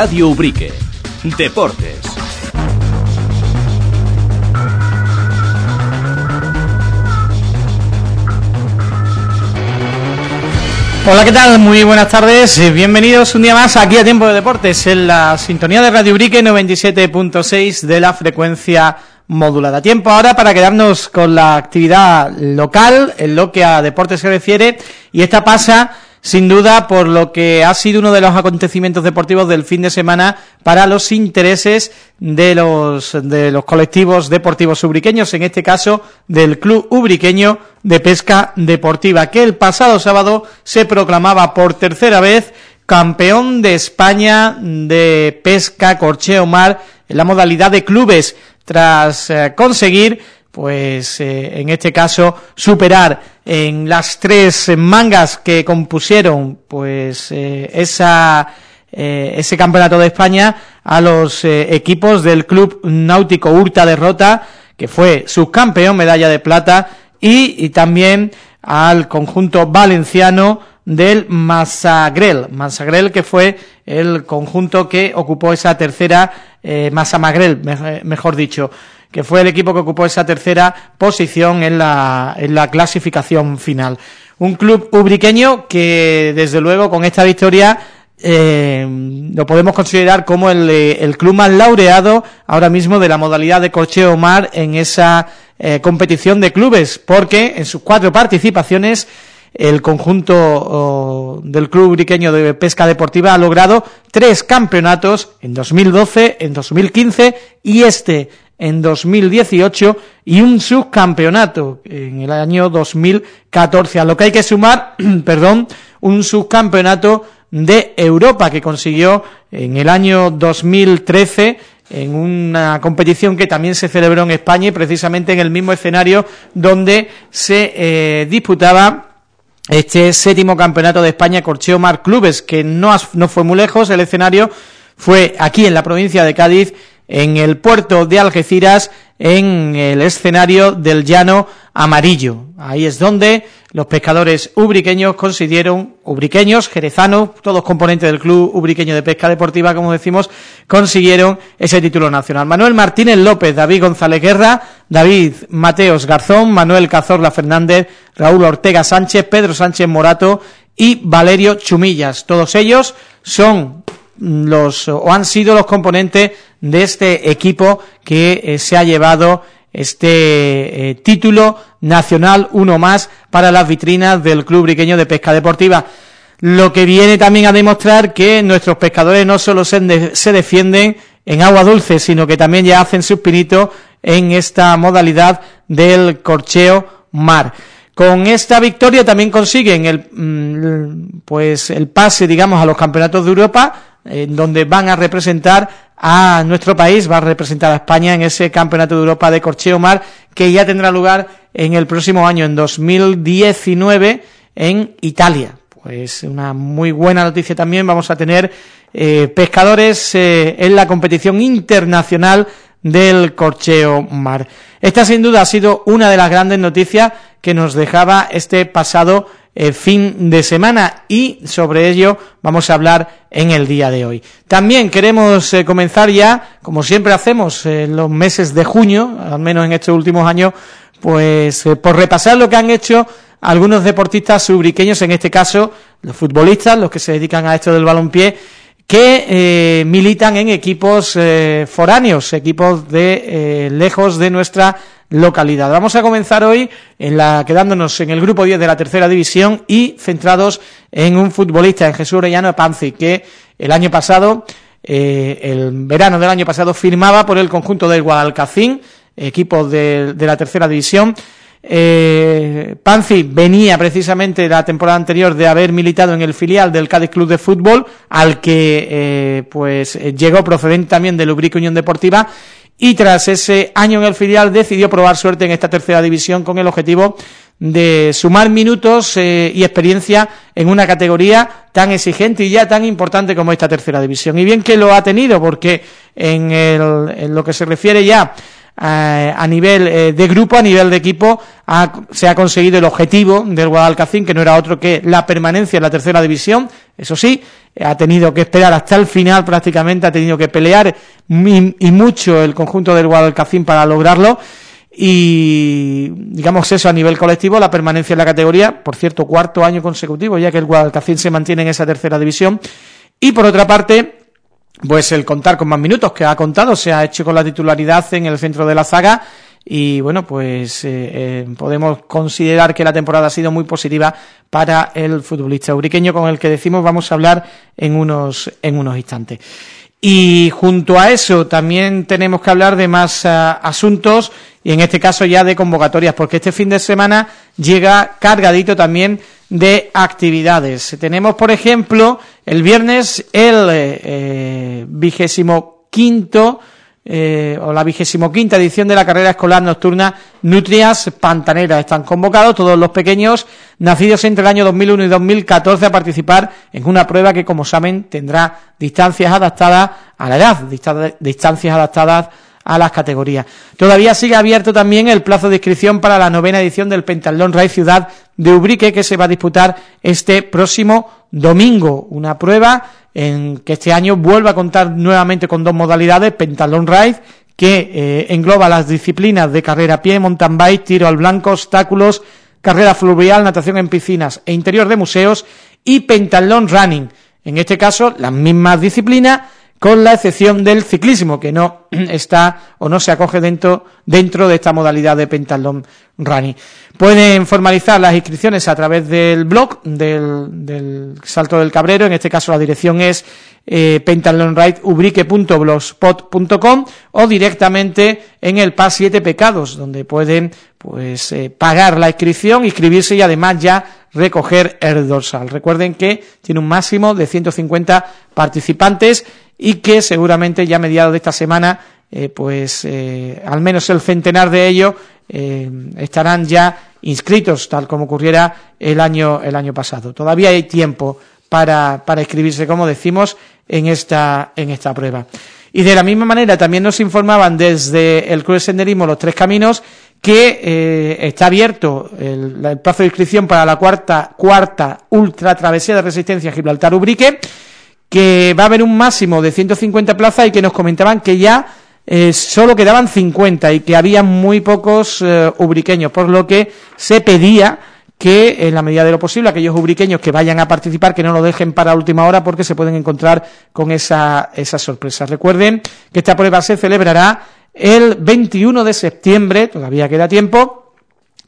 Radio Ubrique. Deportes. Hola, ¿qué tal? Muy buenas tardes. Eh, bienvenidos un día más aquí a Tiempo de Deportes en la sintonía de Radio Ubrique 97.6 de la frecuencia modulada. Tiempo ahora para quedarnos con la actividad local en lo que a deportes se refiere y esta pasa sin duda por lo que ha sido uno de los acontecimientos deportivos del fin de semana para los intereses de los, de los colectivos deportivos ubriqueños, en este caso del Club Ubriqueño de Pesca Deportiva, que el pasado sábado se proclamaba por tercera vez campeón de España de pesca corcheo mar en la modalidad de clubes, tras eh, conseguir pues eh, en este caso superar en las tres mangas que compusieron pues eh, esa eh, ese campeonato de España a los equipos del Club Náutico Hurta Derrota que fue subcampeón, medalla de plata y, y también al conjunto valenciano del Masagrel, Masagrel que fue el conjunto que ocupó esa tercera, eh, Masamagrel, mejor dicho, que fue el equipo que ocupó esa tercera posición en la, en la clasificación final. Un club ubriqueño que, desde luego, con esta victoria eh, lo podemos considerar como el, el, club más laureado ahora mismo de la modalidad de corcheo mar en esa eh, competición de clubes, porque en sus cuatro participaciones el conjunto del Club Ubriqueño de Pesca Deportiva ha logrado tres campeonatos en 2012, en 2015 y este en 2018 y un subcampeonato en el año 2014, a lo que hay que sumar, perdón, un subcampeonato de Europa que consiguió en el año 2013 en una competición que también se celebró en España y precisamente en el mismo escenario donde se eh, disputaba este séptimo campeonato de España Corcheo Mar Clubes, que no, no fue muy lejos, el escenario fue aquí en la provincia de Cádiz, en el puerto de Algeciras, en el escenario del Llano Amarillo. Ahí es donde los pescadores ubriqueños consiguieron, ubriqueños, jerezanos, todos componentes del Club Ubriqueño de Pesca Deportiva, como decimos, consiguieron ese título nacional. Manuel Martínez López, David González Guerra, David Mateos Garzón, Manuel Cazorla Fernández, Raúl Ortega Sánchez, Pedro Sánchez Morato y Valerio Chumillas. Todos ellos son los o han sido los componentes de este equipo que eh, se ha llevado este eh, título nacional, uno más, para las vitrinas del Club Briqueño de Pesca Deportiva. Lo que viene también a demostrar que nuestros pescadores no solo se, se defienden en agua dulce, sino que también ya hacen sus pinitos en esta modalidad del corcheo mar. Con esta victoria también consiguen el, mm, pues el pase, digamos, a los campeonatos de Europa, en donde van a representar a nuestro país, va a representar a España en ese Campeonato de Europa de Corcheo Mar, que ya tendrá lugar en el próximo año, en 2019, en Italia. Pues una muy buena noticia también, vamos a tener eh, pescadores eh, en la competición internacional del Corcheo Mar. Esta sin duda ha sido una de las grandes noticias que nos dejaba este pasado eh, fin de semana y sobre ello vamos a hablar en el día de hoy. También queremos eh, comenzar ya, como siempre hacemos en los meses de junio, al menos en estos últimos años, pues eh, por repasar lo que han hecho algunos deportistas subriqueños, en este caso los futbolistas, los que se dedican a esto del balompié, que militan en equipos foráneos, equipos de lejos de nuestra localidad. Vamos a comenzar hoy en la quedándonos en el grupo 10 de la tercera división y centrados en un futbolista, en Jesús Orellano Panzi, que el año pasado, eh, el verano del año pasado, firmaba por el conjunto del Guadalcacín, equipo de, la tercera división, eh, Panzi venía precisamente la temporada anterior de haber militado en el filial del Cádiz Club de Fútbol, al que eh, pues llegó procedente también del Ubrique Unión Deportiva y tras ese año en el filial decidió probar suerte en esta tercera división con el objetivo de sumar minutos eh, y experiencia en una categoría tan exigente y ya tan importante como esta tercera división. Y bien que lo ha tenido, porque en, en lo que se refiere ya eh, a nivel eh, de grupo, a nivel de equipo, se ha conseguido el objetivo del Guadalcacín, que no era otro que la permanencia en la tercera división, Eso sí, ha tenido que esperar hasta el final prácticamente, ha tenido que pelear y, mucho el conjunto del Guadalcacín para lograrlo. Y digamos eso a nivel colectivo, la permanencia en la categoría, por cierto, cuarto año consecutivo, ya que el Guadalcacín se mantiene en esa tercera división, y por otra parte, pues el contar con más minutos que ha contado, se ha hecho con la titularidad en el centro de la zaga, y bueno, pues eh, eh, podemos considerar que la temporada ha sido muy positiva para el futbolista uriqueño con el que decimos vamos a hablar en unos, en unos instantes. Y junto a eso también tenemos que hablar de más eh, asuntos y en este caso ya de convocatorias, porque este fin de semana llega cargadito también de actividades. Tenemos, por ejemplo, el viernes el vigésimo quinto eh, o la vigésimo quinta edición de la carrera escolar nocturna Nutrias Pantanera. Están convocados todos los pequeños nacidos entre el año 2001 y 2014 a participar en una prueba que, como saben, tendrá distancias adaptadas a la edad, distancias adaptadas a las categorías. Todavía sigue abierto también el plazo de inscripción para la novena edición del Pentalón Raid Ciudad de Ubrique que se va a disputar este próximo domingo. Una prueba en que este año vuelva a contar nuevamente con dos modalidades, Pentalón Raid, que eh, engloba las disciplinas de carrera a pie, mountain bike, tiro al blanco, obstáculos, carrera fluvial, natación en piscinas e interior de museos y Pentalón Running. En este caso, las mismas disciplinas, con la excepción del ciclismo, que no está o no se acoge dentro, dentro de esta modalidad de Pentalón Running. Pueden formalizar las inscripciones a través del blog del, Salto del Cabrero, en este caso la dirección es eh, o directamente en el PAS 7 Pecados, donde pueden pues eh, pagar la inscripción, inscribirse y además ya recoger el dorsal. Recuerden que tiene un máximo de 150 participantes y que seguramente ya a mediados de esta semana eh, pues eh, al menos el centenar de ellos eh, estarán ya inscritos, tal como ocurriera el año, el año pasado. Todavía hay tiempo para, para inscribirse, como decimos, en esta, en esta prueba. Y de la misma manera también nos informaban desde el Club de Senderismo Los Tres Caminos que está abierto el, plazo de inscripción para la cuarta, cuarta ultra travesía de resistencia Gibraltar-Ubrique, que va a haber un máximo de 150 plazas y que nos comentaban que ya eh, solo quedaban 50 y que había muy pocos eh, ubriqueños, por lo que se pedía que en la medida de lo posible aquellos ubriqueños que vayan a participar que no lo dejen para última hora porque se pueden encontrar con esa, esa sorpresa. Recuerden que esta prueba se celebrará el 21 de septiembre, todavía queda tiempo,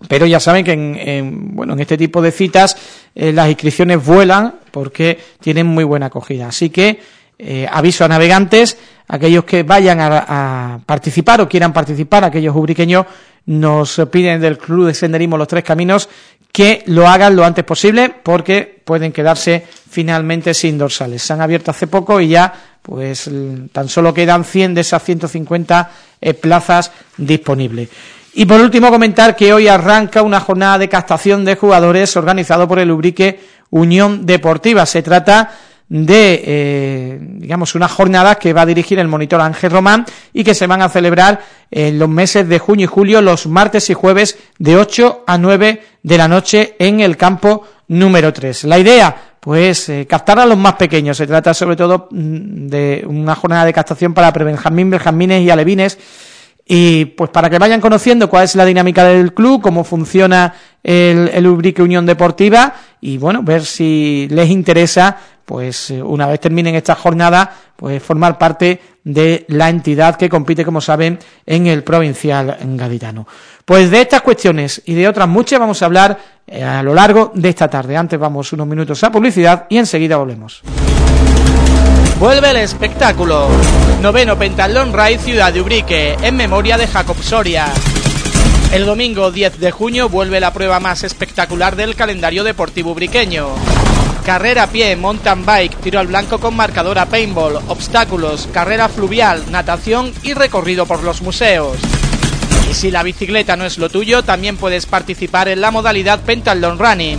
pero ya saben que en, bueno, en este tipo de citas eh, las inscripciones vuelan porque tienen muy buena acogida. Así que eh, aviso a navegantes, aquellos que vayan a, participar o quieran participar, aquellos ubriqueños, nos piden del Club de Senderismo Los Tres Caminos que lo hagan lo antes posible porque pueden quedarse finalmente sin dorsales. Se han abierto hace poco y ya pues tan solo quedan 100 de esas 150 eh, plazas disponibles. Y por último comentar que hoy arranca una jornada de captación de jugadores organizado por el Ubrique Unión Deportiva. Se trata de, eh, digamos, una jornada que va a dirigir el monitor Ángel Román y que se van a celebrar en los meses de junio y julio, los martes y jueves de 8 a 9 de la noche en el campo número 3. La idea, pues, eh, captar a los más pequeños. Se trata sobre todo mm, de una jornada de captación para prebenjamín, benjamines y alevines y pues para que vayan conociendo cuál es la dinámica del club, cómo funciona el, el Ubrique Unión Deportiva y bueno, ver si les interesa pues una vez terminen esta jornada, pues formar parte de la entidad que compite, como saben, en el provincial gaditano. Pues de estas cuestiones y de otras muchas vamos a hablar eh, a lo largo de esta tarde. Antes vamos unos minutos a publicidad y enseguida volvemos. Vuelve el espectáculo. Noveno Pentalón Ride Ciudad de Ubrique, en memoria de Jacob Soria. El domingo 10 de junio vuelve la prueba más espectacular del calendario deportivo ubriqueño carrera a pie, mountain bike, tiro al blanco con marcadora paintball, obstáculos, carrera fluvial, natación y recorrido por los museos. Y si la bicicleta no es lo tuyo, también puedes participar en la modalidad Pentalon Running.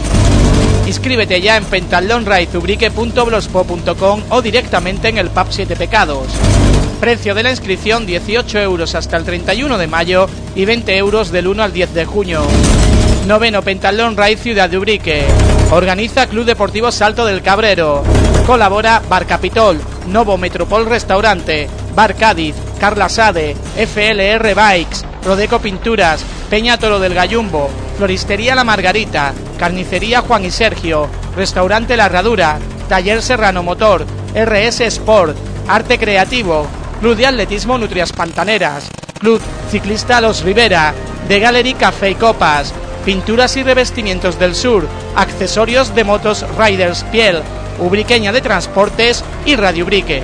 Inscríbete ya en pentalonridezubrique.blogspot.com o directamente en el PUB 7 Pecados. Precio de la inscripción 18 euros hasta el 31 de mayo y 20 euros del 1 al 10 de junio. Noveno Pentalón Raid Ciudad de Ubrique. Organiza Club Deportivo Salto del Cabrero. Colabora Bar Capitol, Novo Metropol Restaurante, Bar Cádiz, Carla Sade, FLR Bikes, Rodeco Pinturas, Peña Toro del Gallumbo, Floristería La Margarita, Carnicería Juan y Sergio, Restaurante La Herradura, Taller Serrano Motor, RS Sport, Arte Creativo, Club de Atletismo Nutrias Pantaneras, Club Ciclista Los Rivera, The Gallery Café y Copas, Pinturas y Revestimientos del Sur, Accesorios de Motos Riders Piel, Ubriqueña de Transportes y Radio Ubrique.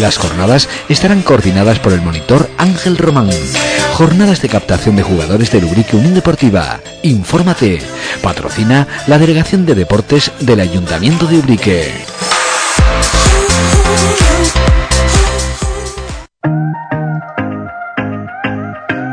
Las jornadas estarán coordinadas por el monitor Ángel Román. Jornadas de captación de jugadores de Lubrique Unión Deportiva. Infórmate. Patrocina la Delegación de Deportes del Ayuntamiento de Ubrique.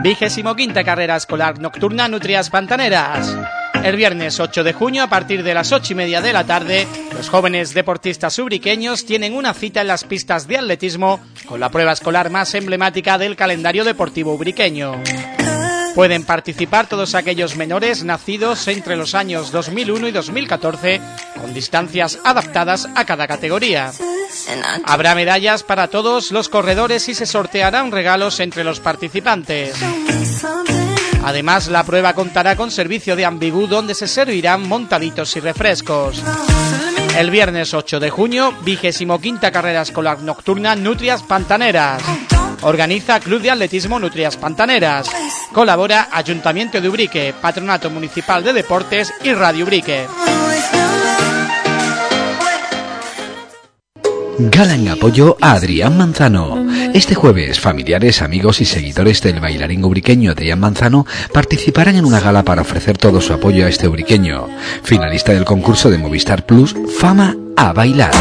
Vigésimo carrera escolar nocturna Nutrias Pantaneras. El viernes 8 de junio, a partir de las 8 y media de la tarde, los jóvenes deportistas ubriqueños tienen una cita en las pistas de atletismo con la prueba escolar más emblemática del calendario deportivo ubriqueño. Pueden participar todos aquellos menores nacidos entre los años 2001 y 2014 con distancias adaptadas a cada categoría. Habrá medallas para todos los corredores y se sortearán regalos entre los participantes. Además, la prueba contará con servicio de ambigú donde se servirán montaditos y refrescos. El viernes 8 de junio, vigésimo quinta carrera escolar nocturna Nutrias Pantaneras. Organiza Club de Atletismo Nutrias Pantaneras. Colabora Ayuntamiento de Ubrique, Patronato Municipal de Deportes y Radio Ubrique. Gala en apoyo a Adrián Manzano. Este jueves, familiares, amigos y seguidores del bailarín ubriqueño Adrián Manzano participarán en una gala para ofrecer todo su apoyo a este ubriqueño, finalista del concurso de Movistar Plus Fama a Bailar.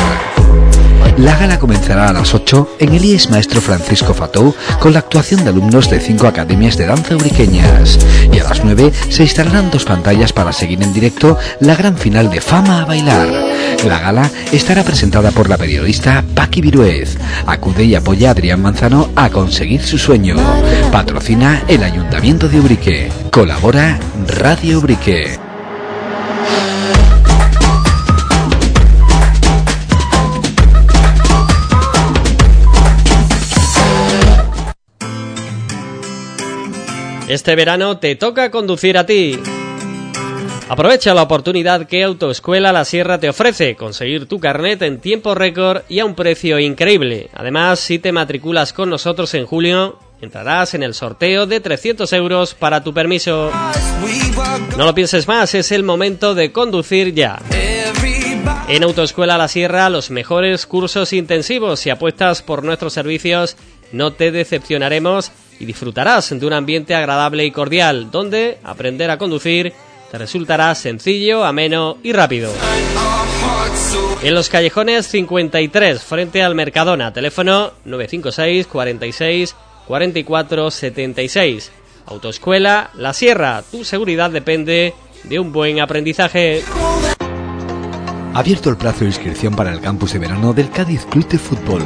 La gala comenzará a las 8 en el IES Maestro Francisco Fatou con la actuación de alumnos de cinco academias de danza ubriqueñas. Y a las 9 se instalarán dos pantallas para seguir en directo la gran final de Fama a Bailar. La gala estará presentada por la periodista Paqui Viruez. Acude y apoya a Adrián Manzano a conseguir su sueño. Patrocina el Ayuntamiento de Ubrique. Colabora Radio Ubrique. Este verano te toca conducir a ti. Aprovecha la oportunidad que Autoescuela La Sierra te ofrece, conseguir tu carnet en tiempo récord y a un precio increíble. Además, si te matriculas con nosotros en julio, entrarás en el sorteo de 300 euros para tu permiso. No lo pienses más, es el momento de conducir ya. En Autoescuela La Sierra, los mejores cursos intensivos. Si apuestas por nuestros servicios, no te decepcionaremos y disfrutarás de un ambiente agradable y cordial, donde aprender a conducir te resultará sencillo, ameno y rápido. En los callejones 53, frente al Mercadona, teléfono 956 46 44 76. Autoescuela La Sierra, tu seguridad depende de un buen aprendizaje. Abierto el plazo de inscripción para el campus de verano del Cádiz Club de Fútbol,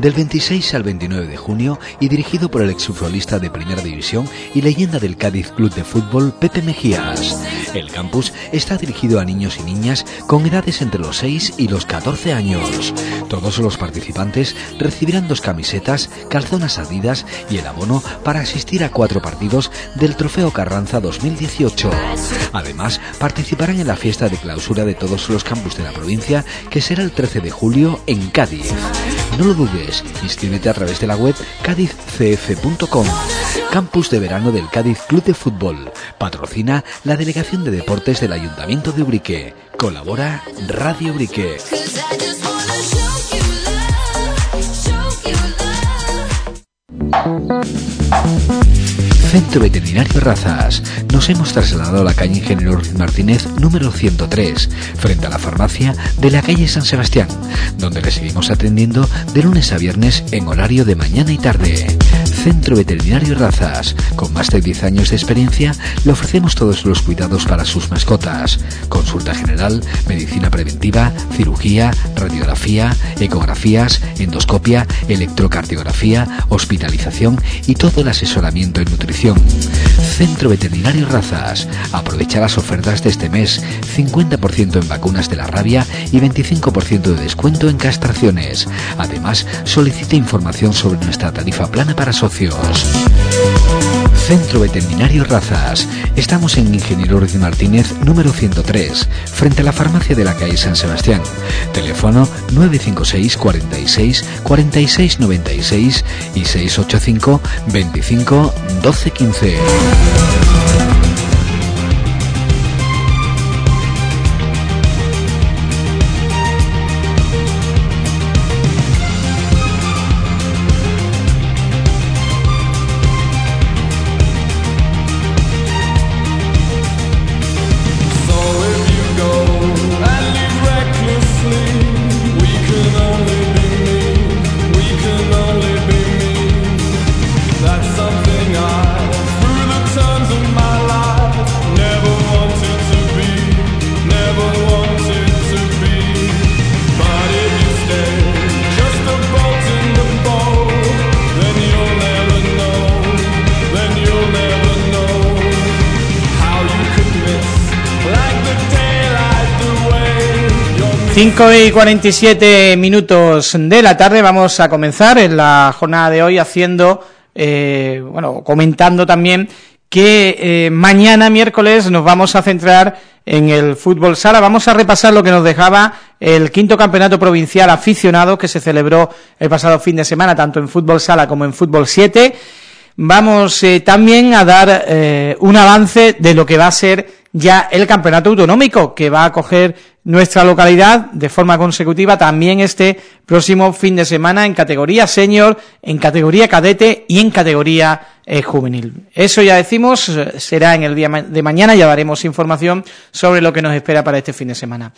del 26 al 29 de junio y dirigido por el exfutbolista de Primera División y leyenda del Cádiz Club de Fútbol, Pepe Mejías. El campus está dirigido a niños y niñas con edades entre los 6 y los 14 años. Todos los participantes recibirán dos camisetas, calzonas adidas y el abono para asistir a cuatro partidos del Trofeo Carranza 2018. Además, participarán en la fiesta de clausura de todos los campus de la provincia, que será el 13 de julio en Cádiz. No lo dudes, inscríbete a través de la web cádizcf.com. Campus de verano del Cádiz Club de Fútbol. Patrocina la Delegación de Deportes del Ayuntamiento de Ubrique. Colabora Radio Ubrique. Centro Veterinario Razas, nos hemos trasladado a la calle Ingeniero Martínez número 103, frente a la farmacia de la calle San Sebastián, donde le seguimos atendiendo de lunes a viernes en horario de mañana y tarde. Centro Veterinario Razas, con más de 10 años de experiencia, le ofrecemos todos los cuidados para sus mascotas. Consulta general, medicina preventiva, cirugía, radiografía, ecografías, endoscopia, electrocardiografía, hospitalización y todo el asesoramiento en nutrición. Centro Veterinario Razas. Aprovecha las ofertas de este mes. 50% en vacunas de la rabia y 25% de descuento en castraciones. Además, solicite información sobre nuestra tarifa plana para. Centro Veterinario Razas. Estamos en Ingeniero Ruiz Martínez, número 103, frente a la farmacia de la calle San Sebastián. Teléfono 956 46 46 96 y 685 25 12 15. 5 y 47 minutos de la tarde vamos a comenzar en la jornada de hoy haciendo, eh, bueno, comentando también que eh, mañana miércoles nos vamos a centrar en el fútbol sala. Vamos a repasar lo que nos dejaba el quinto campeonato provincial aficionado que se celebró el pasado fin de semana, tanto en fútbol sala como en fútbol 7. Vamos eh, también a dar un avance de lo que va a ser ya el campeonato autonómico que va a coger nuestra localidad de forma consecutiva también este próximo fin de semana en categoría senior, en categoría cadete y en categoría eh, juvenil. Eso ya decimos, eh, será en el día de mañana, ya daremos información sobre lo que nos espera para este fin de semana.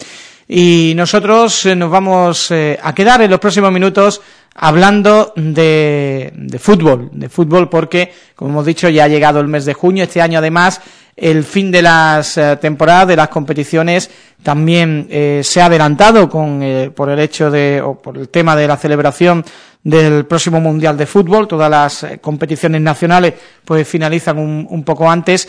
Y nosotros eh, nos vamos a quedar en los próximos minutos hablando de, de fútbol, de fútbol porque, como hemos dicho, ya ha llegado el mes de junio, este año además el fin de las eh, temporadas, de las competiciones, también eh, se ha adelantado con, eh, por el hecho de, o por el tema de la celebración del próximo Mundial de Fútbol. Todas las competiciones nacionales pues finalizan un, un poco antes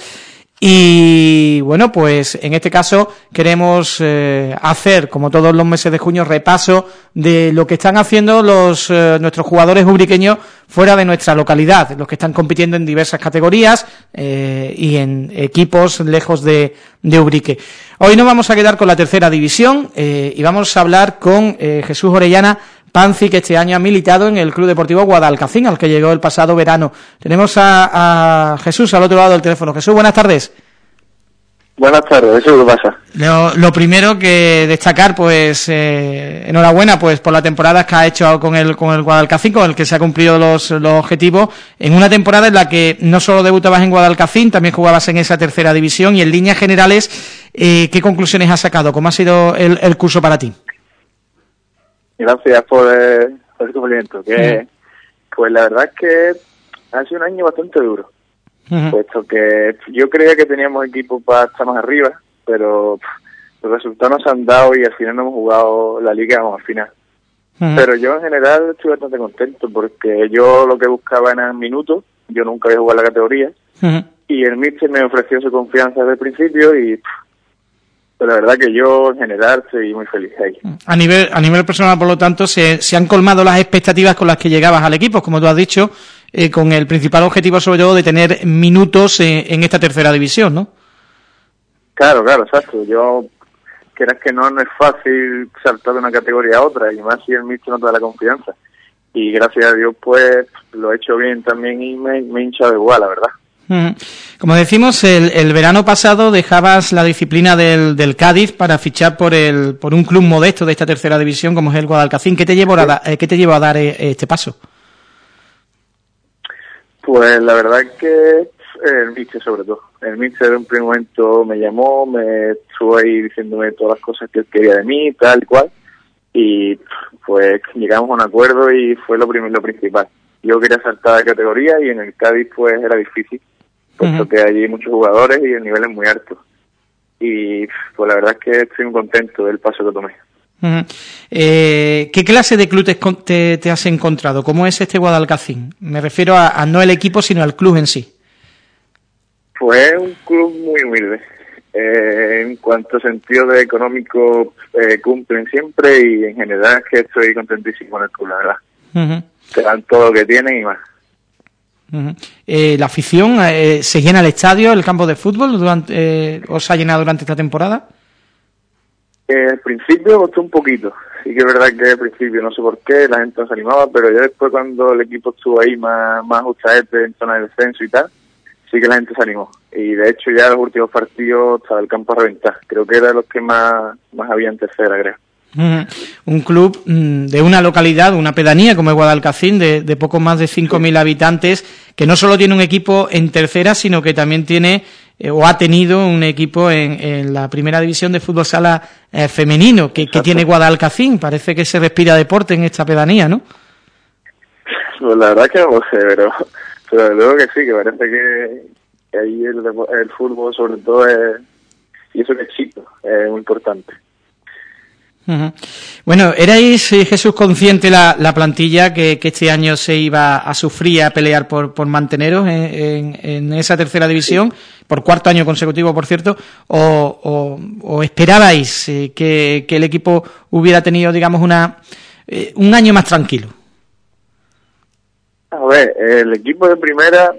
y bueno, pues en este caso queremos eh, hacer, como todos los meses de junio, repaso de lo que están haciendo los eh, nuestros jugadores ubriqueños fuera de nuestra localidad, los que están compitiendo en diversas categorías eh, y en equipos lejos de, de Ubrique. Hoy nos vamos a quedar con la tercera división y vamos a hablar con Jesús Orellana, Panzi, que este año ha militado en el Club Deportivo Guadalcacín, al que llegó el pasado verano. Tenemos a, Jesús al otro lado del teléfono. Jesús, buenas tardes. Buenas tardes, eso es lo que pasa. Lo, primero que destacar, pues, eh, enhorabuena, pues, por la temporada que ha hecho con el, con el Guadalcacín, con el que se ha cumplido los, los objetivos, en una temporada en la que no solo debutabas en Guadalcacín, también jugabas en esa tercera división, y en líneas generales, eh, ¿qué conclusiones has sacado? ¿Cómo ha sido el curso para ti? Gracias por, el cumplimiento. Que, Pues la verdad es que ha sido un año bastante duro, puesto que yo creía que teníamos equipo para estar más arriba, pero los resultados nos han dado y al final no hemos jugado la liga, vamos al final. Pero yo en general estoy bastante contento porque yo lo que buscaba eran minutos, yo nunca había jugado la categoría y el míster me ofreció su confianza desde el principio y la verdad que yo en general estoy muy feliz ahí. A nivel, a nivel personal, por lo tanto, se, se han colmado las expectativas con las que llegabas al equipo, como tú has dicho, eh, con el principal objetivo sobre todo de tener minutos en esta tercera división, ¿no? Claro, claro, exacto. Yo, quieras que no, no es fácil saltar de una categoría a otra, y más si el míster no te da la confianza. Y gracias a Dios, pues, lo he hecho bien también y me, me he hinchado igual, la verdad. Como decimos, el, verano pasado dejabas la disciplina del, del, Cádiz para fichar por el por un club modesto de esta tercera división como es el Guadalcacín. ¿Qué te llevó a, eh, ¿qué te llevó a dar eh, este paso? Pues la verdad es que el Mister sobre todo. El Mister en un primer momento me llamó, me estuvo ahí diciéndome todas las cosas que él quería de mí, tal y cual. Y pues llegamos a un acuerdo y fue lo, primero, lo principal. Yo quería saltar de categoría y en el Cádiz pues era difícil, puesto que allí hay muchos jugadores y el nivel es muy alto. Y pues la verdad es que estoy muy contento del paso que tomé. Eh, ¿Qué clase de club te, te, has encontrado? ¿Cómo es este Guadalcacín? Me refiero a, no el equipo, sino al club en sí. Pues un club muy humilde. Eh, en cuanto a sentido de económico, eh, cumplen siempre y en general es que estoy contentísimo con el club, la verdad. Te dan todo lo que tienen y más. ¿La afición se llena el estadio, el campo de fútbol, durante, os ha llenado durante esta temporada? Eh, al principio costó un poquito, sí que es verdad que al principio no sé por qué la gente no se animaba, pero ya después cuando el equipo estuvo ahí más, más en zona de descenso y tal, sí que la gente se animó. Y de hecho ya los últimos partidos estaba el campo a reventar, creo que era los que más, más había en tercera, creo. Un club mm, de una localidad, una pedanía como es Guadalcacín, de, de poco más de 5.000 habitantes, que no solo tiene un equipo en tercera, sino que también tiene eh, o ha tenido un equipo en, la primera división de fútbol sala eh, femenino que, tiene Guadalcacín. Parece que se respira deporte en esta pedanía, ¿no? Pues la verdad que no sé, pero, pero luego que sí, que parece que, ahí el, el, fútbol sobre todo es, y eso que es chico, es muy importante. Bueno, ¿erais, eh, Jesús, consciente la, la plantilla que, este año se iba a sufrir, a pelear por, por manteneros en, esa tercera división, por cuarto año consecutivo, por cierto, o, o, esperabais eh, que, el equipo hubiera tenido, digamos, una eh, un año más tranquilo? A ver, el equipo de primera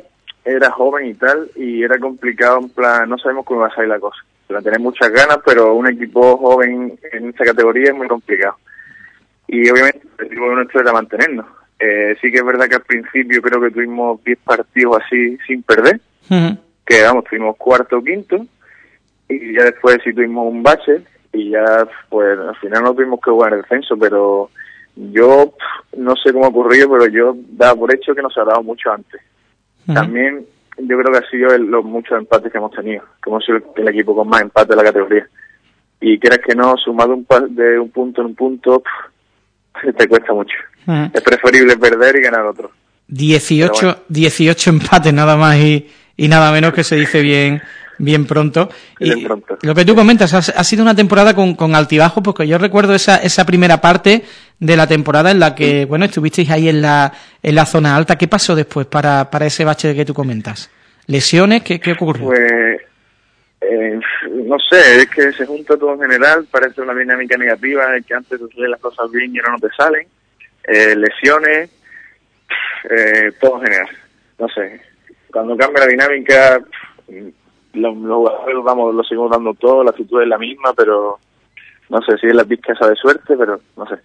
era joven y tal, y era complicado, en plan, no sabemos cómo va a salir la cosa la tener muchas ganas, pero un equipo joven en esta categoría es muy complicado. Y obviamente el objetivo nuestro era mantenernos. Eh, sí que es verdad que al principio creo que tuvimos 10 partidos así sin perder, que vamos, tuvimos cuarto o quinto, y ya después sí tuvimos un bache, y ya pues al final no tuvimos que jugar en el descenso, pero yo no sé cómo ocurrió, pero yo daba por hecho que nos ha dado mucho antes. También yo creo que ha sido los muchos empates que hemos tenido, que hemos sido el, equipo con más empates de la categoría. Y quieras que no, sumado un de un punto en un punto, te cuesta mucho. Es preferible perder y ganar otro. 18, 18 empates nada más y, y nada menos que se dice bien bien pronto. y Lo que tú comentas, ha, sido una temporada con, con altibajos, porque yo recuerdo esa, esa primera parte de la temporada en la que, bueno, estuvisteis ahí en la, en la zona alta. ¿Qué pasó después para, para ese bache que tú comentas? ¿Lesiones? ¿Qué, qué ocurrió? Pues, eh, no sé, es que se junta todo en general, parece una dinámica negativa, de que antes te salen las cosas bien y ahora no te salen. Eh, lesiones, eh, todo en general. No sé, cuando cambia la dinámica, los, jugadores vamos, lo seguimos dando todo, la actitud es la misma, pero no sé si es la pizca esa de suerte, pero no sé.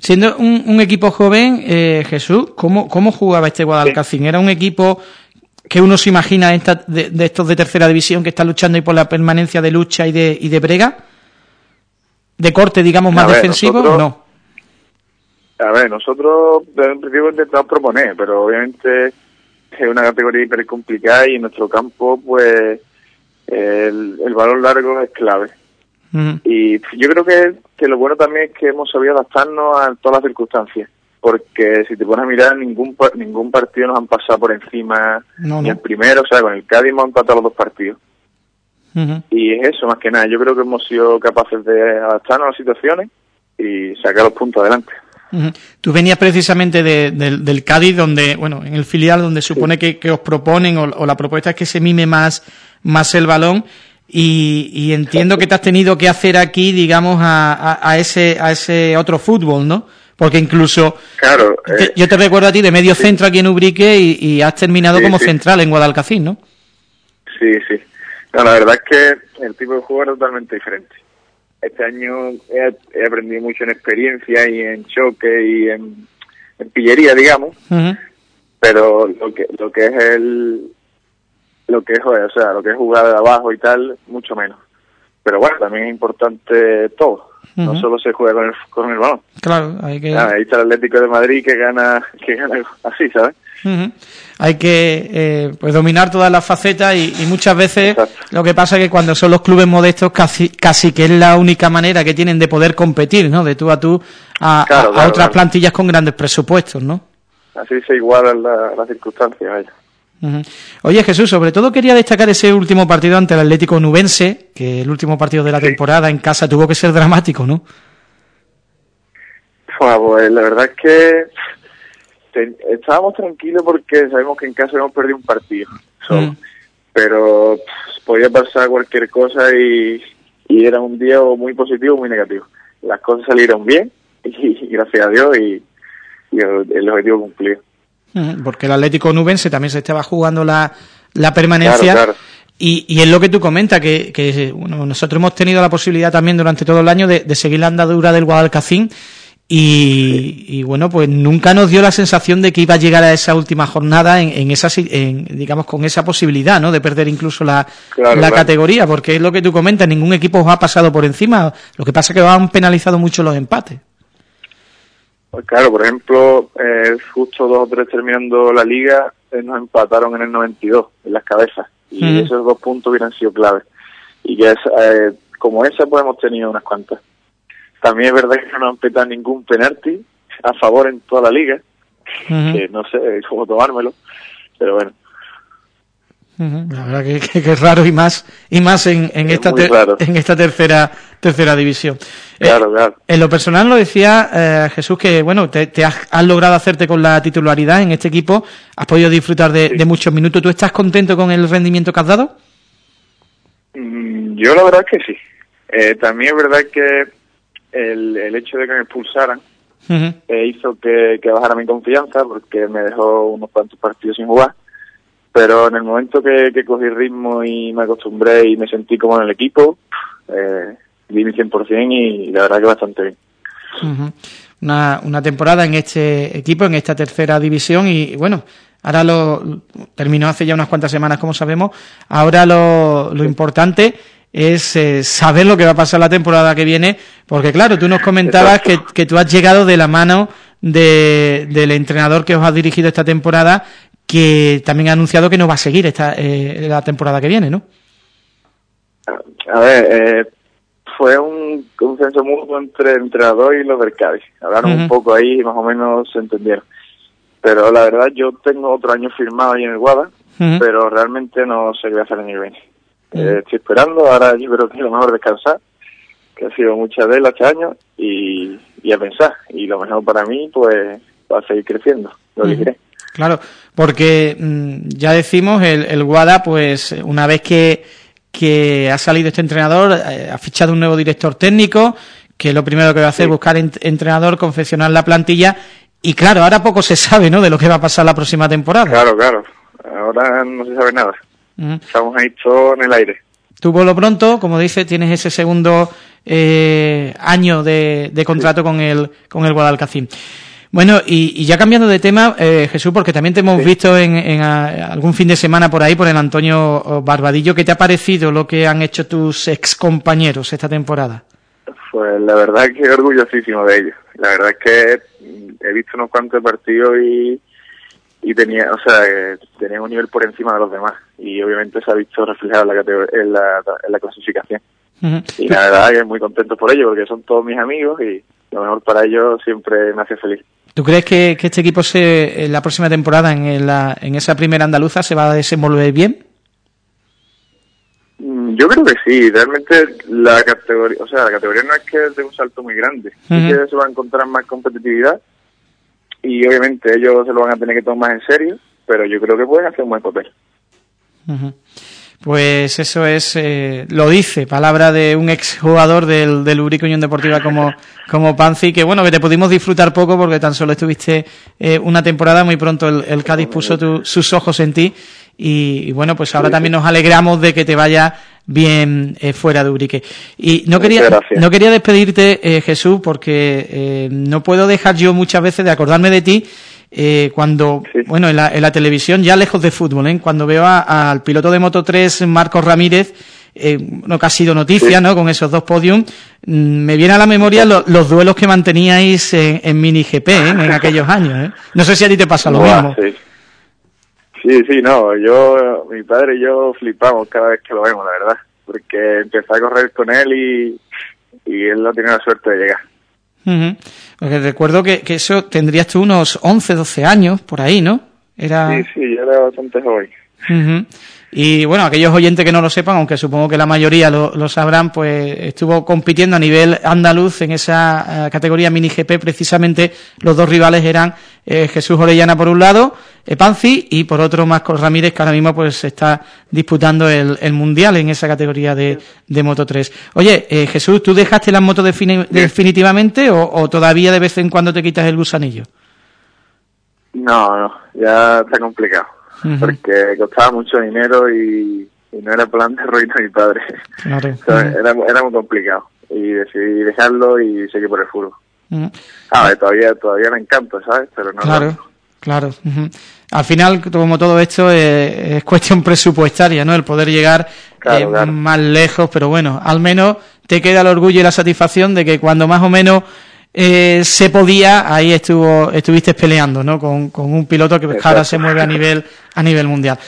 Siendo un, equipo joven, eh, Jesús, ¿cómo, ¿cómo jugaba este Guadalcacín? ¿Era un equipo que uno se imagina de, estos de tercera división que está luchando y por la permanencia de lucha y de, y de brega? ¿De corte, digamos, más defensivo o no? A ver, nosotros en principio intentamos proponer, pero obviamente es una categoría hiper complicada y en nuestro campo, pues, el, el valor largo es clave. Y yo creo que, que lo bueno también es que hemos sabido adaptarnos a todas las circunstancias. Porque si te pones a mirar, ningún ningún partido nos han pasado por encima ni el primero. O sea, con el Cádiz hemos empatado los dos partidos. Y es eso, más que nada. Yo creo que hemos sido capaces de adaptarnos a las situaciones y sacar los puntos adelante. Tú venías precisamente del Cádiz, donde, bueno, en el filial donde supone que, os proponen o, la propuesta es que se mime más, más el balón y, entiendo que te has tenido que hacer aquí, digamos, a, ese, a ese otro fútbol, ¿no? Porque incluso claro, eh, yo te recuerdo a ti de medio centro aquí en Ubrique y, has terminado como central en Guadalcacín, ¿no? Sí, sí. la verdad es que el tipo de juego es totalmente diferente este año he, aprendido mucho en experiencia y en choque y en, pillería, digamos, pero lo que lo que es el lo que es o sea, lo que es jugar de abajo y tal, mucho menos. Pero bueno, también es importante todo. no solo se juega con el, con el balón. Claro, hay que... ahí está el Atlético de Madrid que gana, que gana así, ¿sabes? Hay que eh, pues dominar todas las facetas y, muchas veces lo que pasa es que cuando son los clubes modestos casi, casi que es la única manera que tienen de poder competir, ¿no? De tú a tú a, otras plantillas con grandes presupuestos, ¿no? Así se igualan las circunstancias, vaya. Oye Jesús, sobre todo quería destacar ese último partido ante el Atlético Nubense, que el último partido de la temporada en casa tuvo que ser dramático, ¿no? Pues la verdad es que estábamos tranquilos porque sabemos que en casa hemos perdido un partido, pero podía pasar cualquier cosa y, era un día muy positivo o muy negativo. Las cosas salieron bien y, gracias a Dios y, el, el objetivo cumplido porque el Atlético Nubense también se estaba jugando la, la permanencia. Y, y es lo que tú comentas, que, que bueno, nosotros hemos tenido la posibilidad también durante todo el año de, seguir la andadura del Guadalcacín y, y, bueno, pues nunca nos dio la sensación de que iba a llegar a esa última jornada en, en esa, en, digamos, con esa posibilidad, ¿no? De perder incluso la, la categoría, porque es lo que tú comentas, ningún equipo os ha pasado por encima, lo que pasa es que os han penalizado mucho los empates. Pues claro, por ejemplo, eh, justo dos o tres terminando la liga, eh, nos empataron en el 92, en las cabezas, y esos dos puntos hubieran sido claves. Y que eh, como esa, pues hemos tenido unas cuantas. También es verdad que no nos han petado ningún penalti a favor en toda la liga, que no sé cómo tomármelo, pero bueno. La verdad que, es raro y más y más en, en esta en esta tercera tercera división. Eh, claro, claro. En lo personal lo decía eh, Jesús que bueno te, has, logrado hacerte con la titularidad en este equipo, has podido disfrutar de, muchos minutos. ¿Tú estás contento con el rendimiento que has dado? Mm, yo la verdad que sí. Eh, también es verdad que el, el hecho de que me expulsaran hizo que, que bajara mi confianza porque me dejó unos cuantos partidos sin jugar pero en el momento que, que cogí ritmo y me acostumbré y me sentí como en el equipo, eh, di mi 100% y la verdad que bastante bien. una, una temporada en este equipo, en esta tercera división y bueno, ahora lo terminó hace ya unas cuantas semanas como sabemos, ahora lo, lo importante es eh, saber lo que va a pasar la temporada que viene, porque claro, tú nos comentabas que, que, tú has llegado de la mano de, del entrenador que os ha dirigido esta temporada que también ha anunciado que no va a seguir esta eh, la temporada que viene, ¿no? A ver, eh, fue un consenso mutuo entre el entrenador y los del Cádiz. Hablaron un poco ahí y más o menos se entendieron. Pero la verdad, yo tengo otro año firmado ahí en el Guada, pero realmente no sé qué voy a hacer en el 20. Eh, estoy esperando, ahora yo creo que es lo mejor descansar, que ha sido mucha de él este año, y, y a pensar. Y lo mejor para mí, pues, va a seguir creciendo, lo diré. Claro, porque mm, ya decimos, el, el Guada, pues una vez que, que ha salido este entrenador, eh, ha fichado un nuevo director técnico, que lo primero que va a hacer es buscar entrenador, confeccionar la plantilla, y claro, ahora poco se sabe, ¿no?, de lo que va a pasar la próxima temporada. Claro, claro, ahora no se sabe nada. Estamos ahí todos en el aire. Tú por lo pronto, como dices, tienes ese segundo eh, año de, de contrato con el con el Guadalcacín. Bueno, y, ya cambiando de tema, eh, Jesús, porque también te hemos visto en, algún fin de semana por ahí, por el Antonio Barbadillo, ¿qué te ha parecido lo que han hecho tus ex compañeros esta temporada? Pues la verdad es que orgullosísimo de ellos. La verdad es que he visto unos cuantos partidos y, y tenía, o sea, eh, tenía un nivel por encima de los demás. Y obviamente se ha visto reflejado en la, en la, en la clasificación. Y la verdad es que muy contento por ello, porque son todos mis amigos y lo mejor para ellos siempre me hace feliz. ¿Tú crees que, este equipo se, en la próxima temporada, en, la, en esa primera andaluza, se va a desenvolver bien? Mm, yo creo que sí, realmente la categoría, o sea, la categoría no es que dé un salto muy grande, que se va a encontrar más competitividad y obviamente ellos se lo van a tener que tomar en serio, pero yo creo que pueden hacer un buen papel. Pues eso es, eh, lo dice, palabra de un exjugador del, del Urico Unión Deportiva como, como Panzi, que bueno, que te pudimos disfrutar poco porque tan solo estuviste eh, una temporada, muy pronto el, Cádiz puso sus ojos en ti y, bueno, pues ahora también nos alegramos de que te vaya bien eh, fuera de Urique. Y no quería, no quería despedirte, Jesús, porque no puedo dejar yo muchas veces de acordarme de ti eh, cuando, bueno, en la, en la, televisión, ya lejos de fútbol, ¿eh? cuando veo al piloto de Moto 3, Marcos Ramírez, eh, no que ha sido noticia, ¿no? Con esos dos podiums, mm, me viene a la memoria los duelos que manteníais en, mini GP ¿eh? en aquellos años. ¿eh? No sé si a ti te pasa lo mismo. Sí. sí, no, yo, mi padre y yo flipamos cada vez que lo vemos, la verdad, porque empecé a correr con él y, y él no tiene la suerte de llegar. Porque recuerdo que, que eso tendrías tú unos 11, 12 años, por ahí, ¿no? Era... Sí, sí, yo era bastante joven. Y bueno, aquellos oyentes que no lo sepan, aunque supongo que la mayoría lo, sabrán, pues estuvo compitiendo a nivel andaluz en esa eh, categoría mini GP. Precisamente los dos rivales eran eh, Jesús Orellana por un lado, Epanci, y por otro Marcos Ramírez, que ahora mismo pues está disputando el, Mundial en esa categoría de, Moto 3. Oye, eh, Jesús, ¿tú dejaste las motos definitivamente o, todavía de vez en cuando te quitas el gusanillo? No, no, ya está complicado porque costaba mucho dinero y, no era plan de ruina mi padre. era, era muy complicado y decidí dejarlo y seguir por el fútbol. A ver, todavía, todavía me encanta, ¿sabes? Pero no claro, claro. Al final, como todo esto, es, cuestión presupuestaria, ¿no? El poder llegar eh, más lejos, pero bueno, al menos te queda el orgullo y la satisfacción de que cuando más o menos eh, se podía, ahí estuvo, estuviste peleando, ¿no? Con, un piloto que ahora se mueve a nivel, a nivel mundial.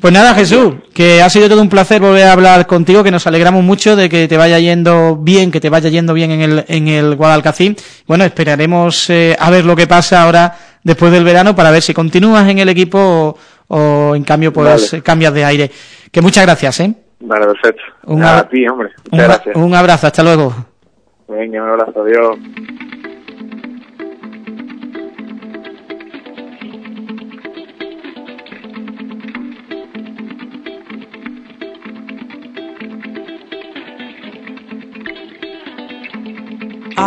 Pues nada, Jesús, que ha sido todo un placer volver a hablar contigo, que nos alegramos mucho de que te vaya yendo bien, que te vaya yendo bien en el, en el Guadalcacín. Bueno, esperaremos eh, a ver lo que pasa ahora después del verano para ver si continúas en el equipo o, en cambio pues cambias de aire. Que muchas gracias, ¿eh? Vale, perfecto. Un, a ti, hombre. Muchas gracias. Un abrazo, hasta luego. Venga, un abrazo, adiós.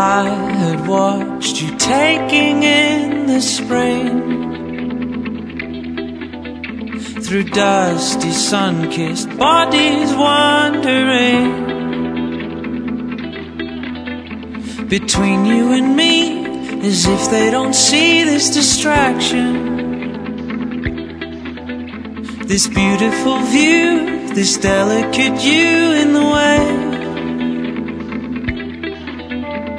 I had watched you taking in the spring through dusty sun kissed bodies wandering between you and me as if they don't see this distraction. This beautiful view, this delicate you in the way.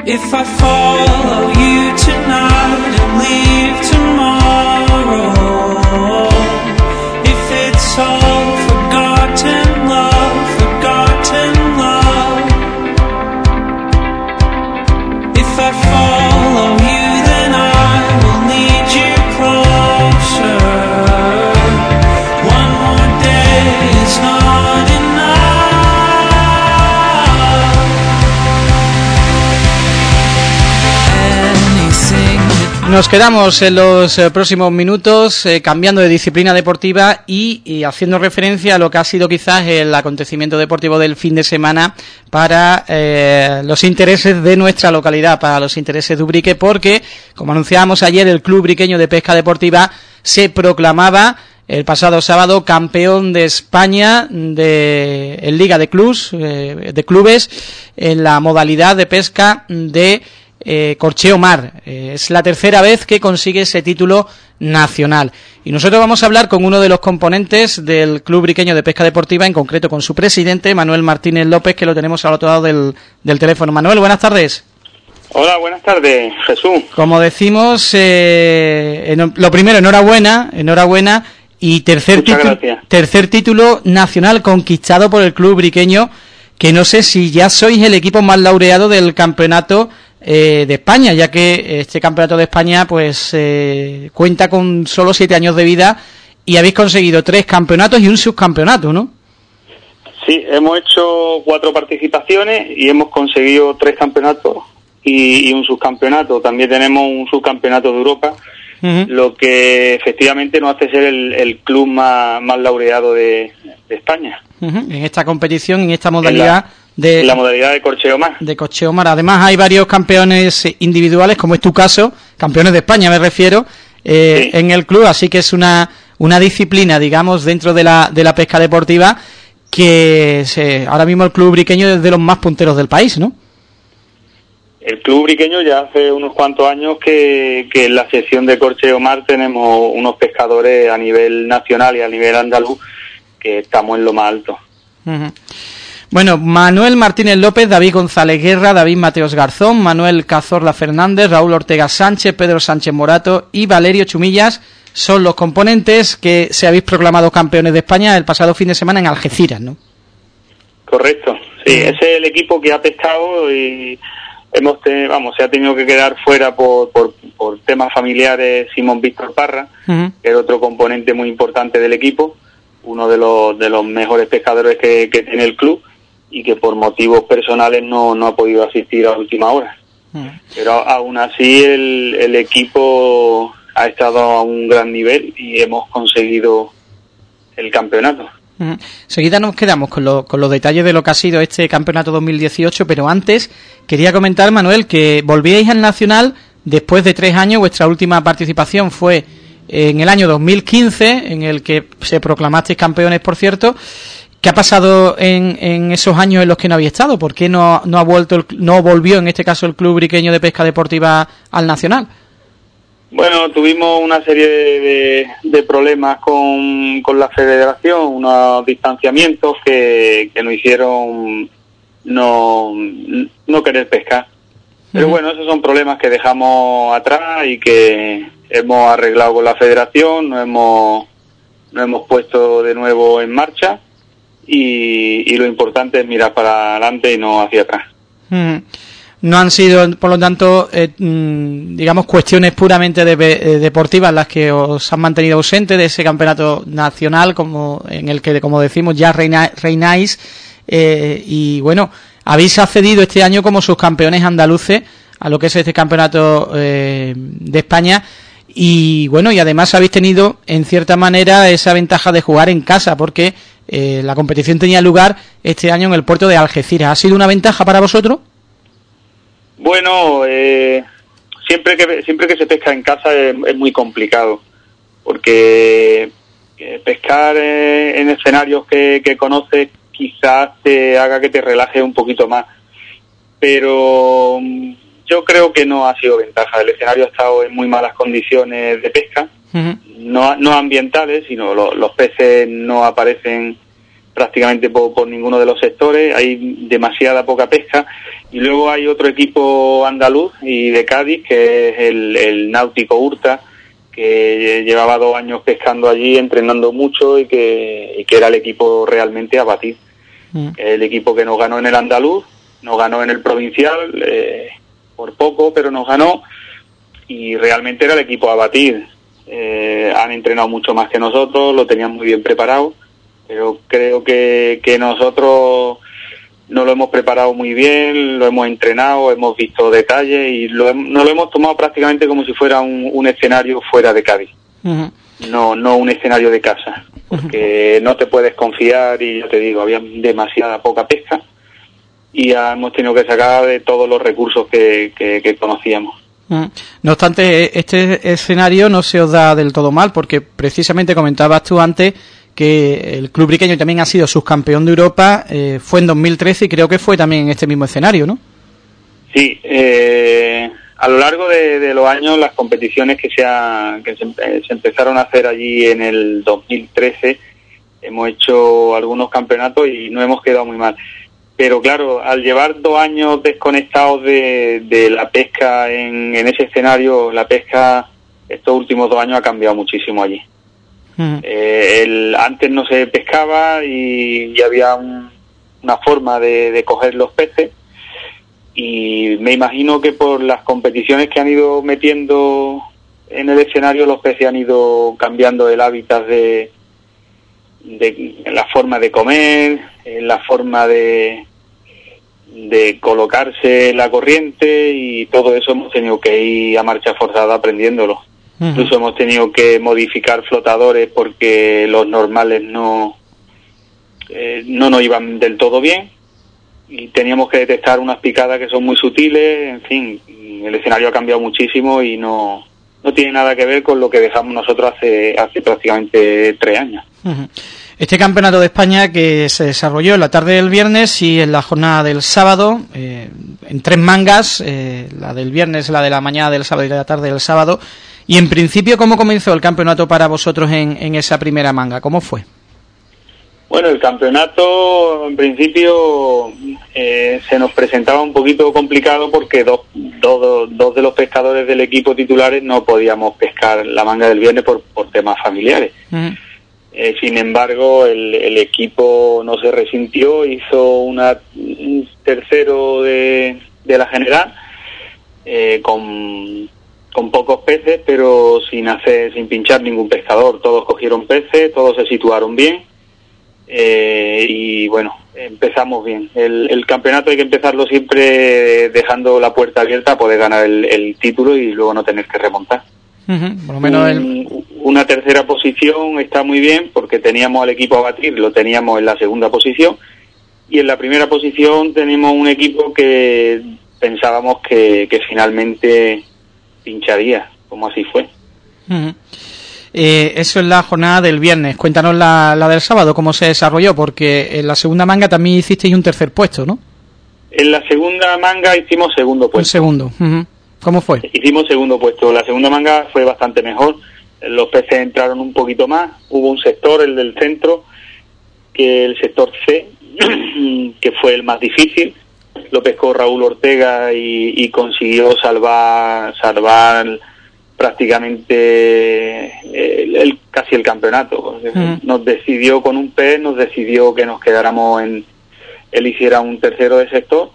If I follow you tonight and leave tomorrow, Nos quedamos en los eh, próximos minutos eh, cambiando de disciplina deportiva y, haciendo referencia a lo que ha sido quizás el acontecimiento deportivo del fin de semana para eh, los intereses de nuestra localidad, para los intereses de Ubrique, porque, como anunciábamos ayer, el Club Briqueño de Pesca Deportiva se proclamaba el pasado sábado campeón de España de en Liga de Clubs, de clubes en la modalidad de pesca de eh, Corcheo Mar. Eh, es la tercera vez que consigue ese título nacional. Y nosotros vamos a hablar con uno de los componentes del Club Briqueño de Pesca Deportiva, en concreto con su presidente, Manuel Martínez López, que lo tenemos al otro lado del, del teléfono. Manuel, buenas tardes. Hola, buenas tardes, Jesús. Como decimos, eh, lo primero, enhorabuena, enhorabuena, y tercer, título, tercer título nacional conquistado por el Club Briqueño, que no sé si ya sois el equipo más laureado del campeonato eh, de España, ya que este campeonato de España pues eh, cuenta con solo siete años de vida y habéis conseguido tres campeonatos y un subcampeonato, ¿no? Sí, hemos hecho cuatro participaciones y hemos conseguido tres campeonatos y, un subcampeonato. También tenemos un subcampeonato de Europa, lo que efectivamente nos hace ser el, club más, laureado de, España. En esta competición, en esta modalidad de la modalidad de corcheo mar. De corcheo mar. Además hay varios campeones individuales, como es tu caso, campeones de España me refiero, eh, en el club, así que es una, una disciplina, digamos, dentro de la, de la pesca deportiva que ahora mismo el club briqueño es de los más punteros del país, ¿no? El club briqueño ya hace unos cuantos años que, que en la sección de corcheo mar tenemos unos pescadores a nivel nacional y a nivel andaluz que estamos en lo más alto. Bueno, Manuel Martínez López, David González Guerra, David Mateos Garzón, Manuel Cazorla Fernández, Raúl Ortega Sánchez, Pedro Sánchez Morato y Valerio Chumillas son los componentes que se habéis proclamado campeones de España el pasado fin de semana en Algeciras, ¿no? Correcto, sí, ese es el equipo que ha pescado y hemos vamos, se ha tenido que quedar fuera por, por, temas familiares Simón Víctor Parra, que era otro componente muy importante del equipo, uno de los, de los mejores pescadores que, que tiene el club y que por motivos personales no, no ha podido asistir a última hora. Pero aún así el, el equipo ha estado a un gran nivel y hemos conseguido el campeonato. Seguida nos quedamos con, con, los detalles de lo que ha sido este campeonato 2018, pero antes quería comentar, Manuel, que volvíais al Nacional después de tres años. Vuestra última participación fue en el año 2015, en el que se proclamasteis campeones, por cierto. ¿Qué ha pasado en, en esos años en los que no había estado? ¿Por qué no, no ha vuelto, no volvió en este caso el Club Briqueño de Pesca Deportiva al Nacional? Bueno, tuvimos una serie de, de problemas con, con, la federación, unos distanciamientos que, que nos hicieron no, no querer pescar. Pero bueno, esos son problemas que dejamos atrás y que hemos arreglado con la federación, nos hemos, nos hemos puesto de nuevo en marcha y, lo importante es mirar para adelante y no hacia atrás no han sido, por lo tanto, eh, mm, digamos, cuestiones puramente de, eh, deportivas las que os han mantenido ausente de ese campeonato nacional, como en el que, como decimos, ya reináis. Eh, y bueno, habéis accedido este año como subcampeones andaluces a lo que es este campeonato de España. Y bueno, y además habéis tenido, en cierta manera, esa ventaja de jugar en casa, porque la competición tenía lugar este año en el puerto de Algeciras. ¿Ha sido una ventaja para vosotros? Bueno, eh, siempre que siempre que se pesca en casa es, muy complicado, porque eh, pescar en escenarios que, que conoces quizás te haga que te relaje un poquito más, pero mm, yo creo que no ha sido ventaja. El escenario ha estado en muy malas condiciones de pesca, no, no ambientales, sino los peces no aparecen prácticamente por, ninguno de los sectores, hay demasiada poca pesca y luego hay otro equipo andaluz y de Cádiz que es el, Náutico Hurta que llevaba dos años pescando allí, entrenando mucho y que, era el equipo realmente a batir. Mm. El equipo que nos ganó en el andaluz, nos ganó en el provincial eh, por poco, pero nos ganó y realmente era el equipo a batir. Eh, han entrenado mucho más que nosotros, lo tenían muy bien preparado pero creo que, que nosotros no lo hemos preparado muy bien, lo hemos entrenado, hemos visto detalles y lo, no lo hemos tomado prácticamente como si fuera un, escenario fuera de Cádiz. No, no un escenario de casa, porque no te puedes confiar y yo te digo, había demasiada poca pesca y hemos tenido que sacar de todos los recursos que, que conocíamos. No obstante, este escenario no se os da del todo mal, porque precisamente comentabas tú antes que el club briqueño también ha sido subcampeón de Europa, eh, fue en 2013 y creo que fue también en este mismo escenario, ¿no? Sí, eh, a lo largo de, los años las competiciones que, se, que eh, se, empezaron a hacer allí en el 2013 hemos hecho algunos campeonatos y no hemos quedado muy mal. Pero claro, al llevar dos años desconectados de, de la pesca en, en ese escenario, la pesca estos últimos dos años ha cambiado muchísimo allí. Eh, el, antes no se pescaba y, había una forma de, coger los peces y me imagino que por las competiciones que han ido metiendo en el escenario los peces han ido cambiando el hábitat de, de la forma de comer, en la forma de, de colocarse la corriente y todo eso hemos tenido que ir a marcha forzada aprendiéndolo. Incluso hemos tenido que modificar flotadores porque los normales no, eh, no nos iban del todo bien y teníamos que detectar unas picadas que son muy sutiles, en fin, el escenario ha cambiado muchísimo y no, no tiene nada que ver con lo que dejamos nosotros hace, hace prácticamente tres años. Este campeonato de España que se desarrolló en la tarde del viernes y en la jornada del sábado, eh, en tres mangas, eh, la del viernes, la de la mañana del sábado y la tarde del sábado, y en principio, ¿cómo comenzó el campeonato para vosotros en, esa primera manga? ¿Cómo fue? Bueno, el campeonato en principio eh, se nos presentaba un poquito complicado porque dos, dos, dos de los pescadores del equipo titulares no podíamos pescar la manga del viernes por, por temas familiares. Eh, sin embargo, el, el, equipo no se resintió, hizo una, un tercero de, la general eh, con, con pocos peces, pero sin hacer, sin pinchar ningún pescador. Todos cogieron peces, todos se situaron bien eh, y bueno, empezamos bien. El, el, campeonato hay que empezarlo siempre dejando la puerta abierta a poder ganar el, el título y luego no tener que remontar. Uh -huh. Por lo menos el... Una tercera posición está muy bien porque teníamos al equipo a batir, lo teníamos en la segunda posición y en la primera posición tenemos un equipo que pensábamos que, que finalmente pincharía, como así fue. Uh -huh. Eh, eso es la jornada del viernes. Cuéntanos la, la, del sábado, cómo se desarrolló, porque en la segunda manga también hicisteis un tercer puesto, ¿no? En la segunda manga hicimos segundo puesto. Un segundo. Uh -huh. ¿Cómo fue? Hicimos segundo puesto. La segunda manga fue bastante mejor. Los peces entraron un poquito más. Hubo un sector, el del centro, que el sector C, que fue el más difícil. Lo pescó Raúl Ortega y, y consiguió salvar, salvar prácticamente el, el, casi el campeonato. Mm. Nos decidió con un pez, nos decidió que nos quedáramos en, él hiciera un tercero de sector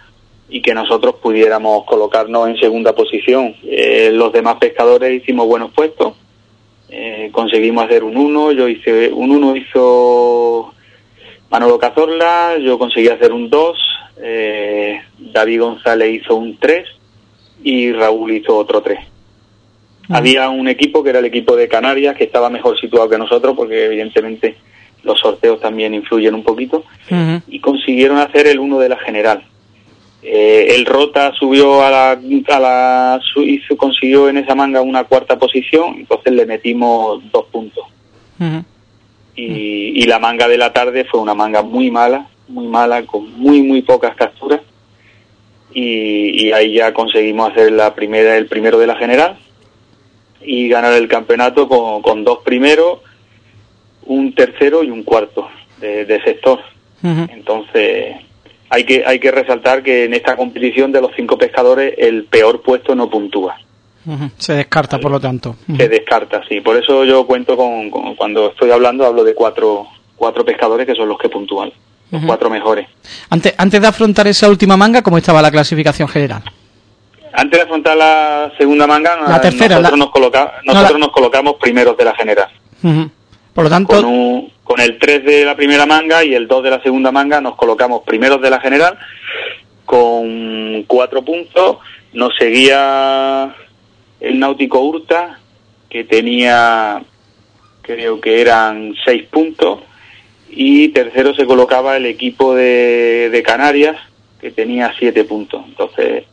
y que nosotros pudiéramos colocarnos en segunda posición. Eh, los demás pescadores hicimos buenos puestos, eh, conseguimos hacer un uno, yo hice un uno hizo Manolo Cazorla, yo conseguí hacer un dos, eh, David González hizo un tres y Raúl hizo otro tres. Había un equipo que era el equipo de Canarias que estaba mejor situado que nosotros porque evidentemente los sorteos también influyen un poquito uh -huh. y consiguieron hacer el uno de la general. Eh, el Rota subió a la, a la hizo, consiguió en esa manga una cuarta posición, entonces le metimos dos puntos. Uh -huh. y, y la manga de la tarde fue una manga muy mala, muy mala, con muy muy pocas capturas. Y, y ahí ya conseguimos hacer la primera, el primero de la general y ganar el campeonato con, con dos primeros, un tercero y un cuarto de, de sector. Uh -huh. Entonces, hay que, hay que resaltar que en esta competición de los cinco pescadores el peor puesto no puntúa. Uh -huh. Se descarta, por lo tanto. Uh -huh. Se descarta, sí. Por eso yo cuento con, con, cuando estoy hablando, hablo de cuatro, cuatro pescadores que son los que puntúan, los cuatro mejores. Antes, antes de afrontar esa última manga, ¿cómo estaba la clasificación general? Antes de afrontar la segunda manga, la tercera, nosotros, la... Nos, coloca, nosotros no, la... nos colocamos primeros de la general. Por lo tanto... Con, un, con, el 3 de la primera manga y el 2 de la segunda manga nos colocamos primeros de la general con cuatro puntos. Nos seguía el Náutico Hurta, que tenía, creo que eran seis puntos. Y tercero se colocaba el equipo de, de Canarias, que tenía siete puntos. Entonces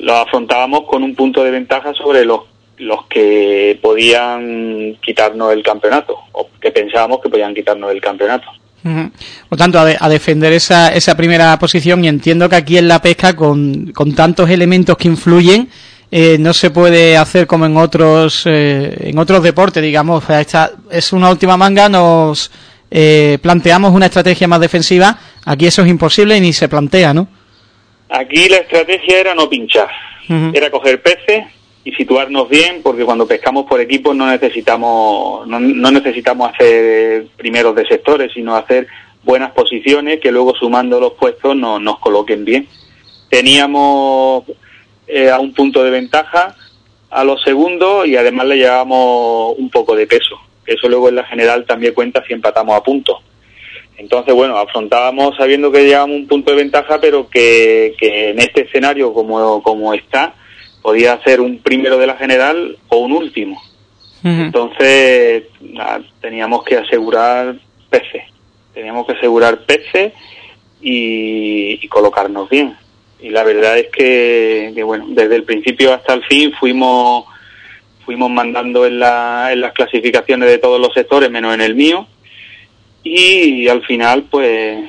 lo afrontábamos con un punto de ventaja sobre los, los que podían quitarnos el campeonato, o que pensábamos que podían quitarnos el campeonato. Uh -huh. Por tanto, a, de, a, defender esa, esa primera posición, y entiendo que aquí en la pesca, con, con tantos elementos que influyen, eh, no se puede hacer como en otros eh, en otros deportes, digamos. Esta es una última manga, nos eh, planteamos una estrategia más defensiva. Aquí eso es imposible y ni se plantea, ¿no? Aquí la estrategia era no pinchar, uh -huh. era coger peces y situarnos bien, porque cuando pescamos por equipos no necesitamos no, no, necesitamos hacer primeros de sectores, sino hacer buenas posiciones que luego sumando los puestos no, nos coloquen bien. Teníamos eh, a un punto de ventaja a los segundos y además le llevábamos un poco de peso. Eso luego en la general también cuenta si empatamos a puntos. Entonces, bueno, afrontábamos sabiendo que llevábamos un punto de ventaja, pero que, que en este escenario como, como está, podía ser un primero de la general o un último. Uh -huh. Entonces, teníamos que asegurar peces. Teníamos que asegurar peces y, y, colocarnos bien. Y la verdad es que, que, bueno, desde el principio hasta el fin fuimos fuimos mandando en, la, en las clasificaciones de todos los sectores, menos en el mío y al final pues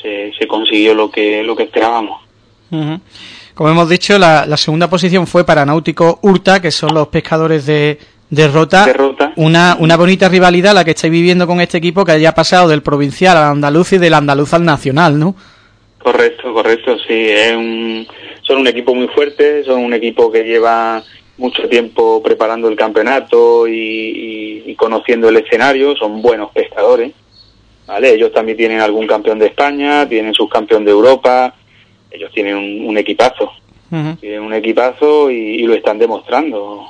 se, se consiguió lo que lo que esperábamos. Uh -huh. Como hemos dicho, la, la, segunda posición fue para Náutico Hurta, que son los pescadores de, derrota, Derrota. Una, una bonita rivalidad la que estáis viviendo con este equipo que haya pasado del provincial al andaluz y del andaluz al nacional, ¿no? Correcto, correcto, sí. Es un, son un equipo muy fuerte, son un equipo que lleva mucho tiempo preparando el campeonato y, y- y conociendo el escenario, son buenos pescadores. ¿vale? Ellos también tienen algún campeón de España, tienen sus campeón de Europa, ellos tienen un, un equipazo, tienen un equipazo y, y lo están demostrando.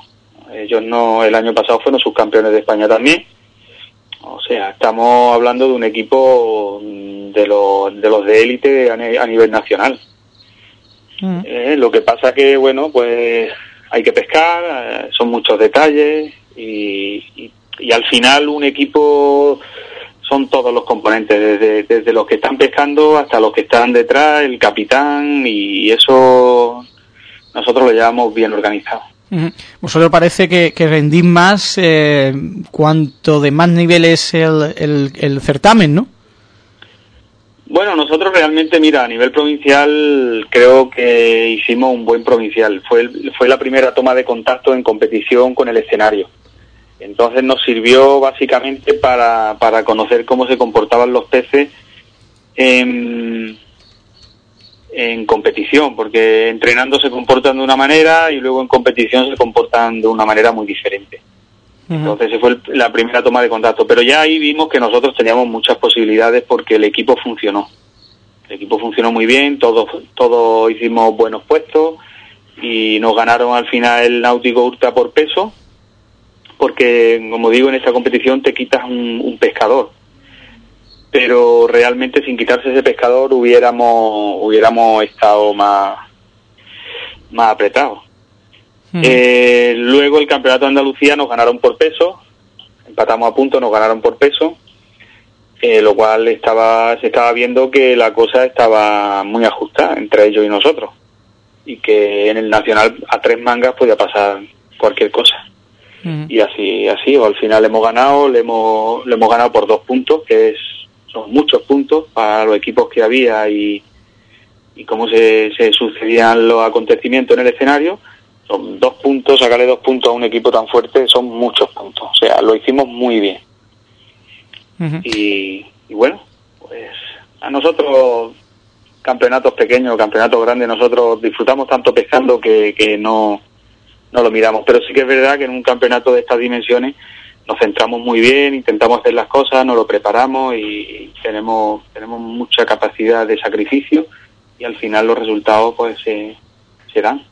Ellos no, el año pasado fueron subcampeones de España también. O sea, estamos hablando de un equipo mm, de los de, los de élite a, a nivel nacional. Eh, lo que pasa que, bueno, pues hay que pescar, eh, son muchos detalles y, y- y al final un equipo son todos los componentes, desde, desde los que están pescando hasta los que están detrás, el capitán y eso nosotros lo llevamos bien organizado. Vosotros parece que, que rendís más eh, cuanto de más nivel es el, el, el certamen, ¿no? Bueno, nosotros realmente, mira, a nivel provincial creo que hicimos un buen provincial. Fue, el- fue la primera toma de contacto en competición con el escenario. Entonces nos sirvió básicamente para, para conocer cómo se comportaban los peces en, en competición, porque entrenando se comportan de una manera y luego en competición se comportan de una manera muy diferente. Entonces esa fue el- la primera toma de contacto. Pero ya ahí vimos que nosotros teníamos muchas posibilidades porque el equipo funcionó. El equipo funcionó muy bien, todos, todos hicimos buenos puestos y nos ganaron al final el Náutico Hurta por peso porque, como digo, en esta competición te quitas un, un pescador. Pero realmente sin quitarse ese pescador hubiéramos, hubiéramos estado más, más apretados. Eh, luego el campeonato de Andalucía nos ganaron por peso, empatamos a punto, nos ganaron por peso, eh, lo cual estaba se estaba viendo que la cosa estaba muy ajustada entre ellos y nosotros. Y que en el nacional a tres mangas podía pasar cualquier cosa y así así o al final hemos ganado le hemos le hemos ganado por dos puntos que es son muchos puntos para los equipos que había y y cómo se, se sucedían los acontecimientos en el escenario. Son dos puntos sacarle dos puntos a un equipo tan fuerte son muchos puntos. O sea lo hicimos muy bien. Y, y bueno, pues a nosotros campeonatos pequeños, campeonatos grandes, nosotros disfrutamos tanto pescando que, que no, no lo miramos. Pero sí que es verdad que en un campeonato de estas dimensiones nos centramos muy bien, intentamos hacer las cosas, nos lo preparamos y tenemos, tenemos mucha capacidad de sacrificio y al final los resultados pues se, dan.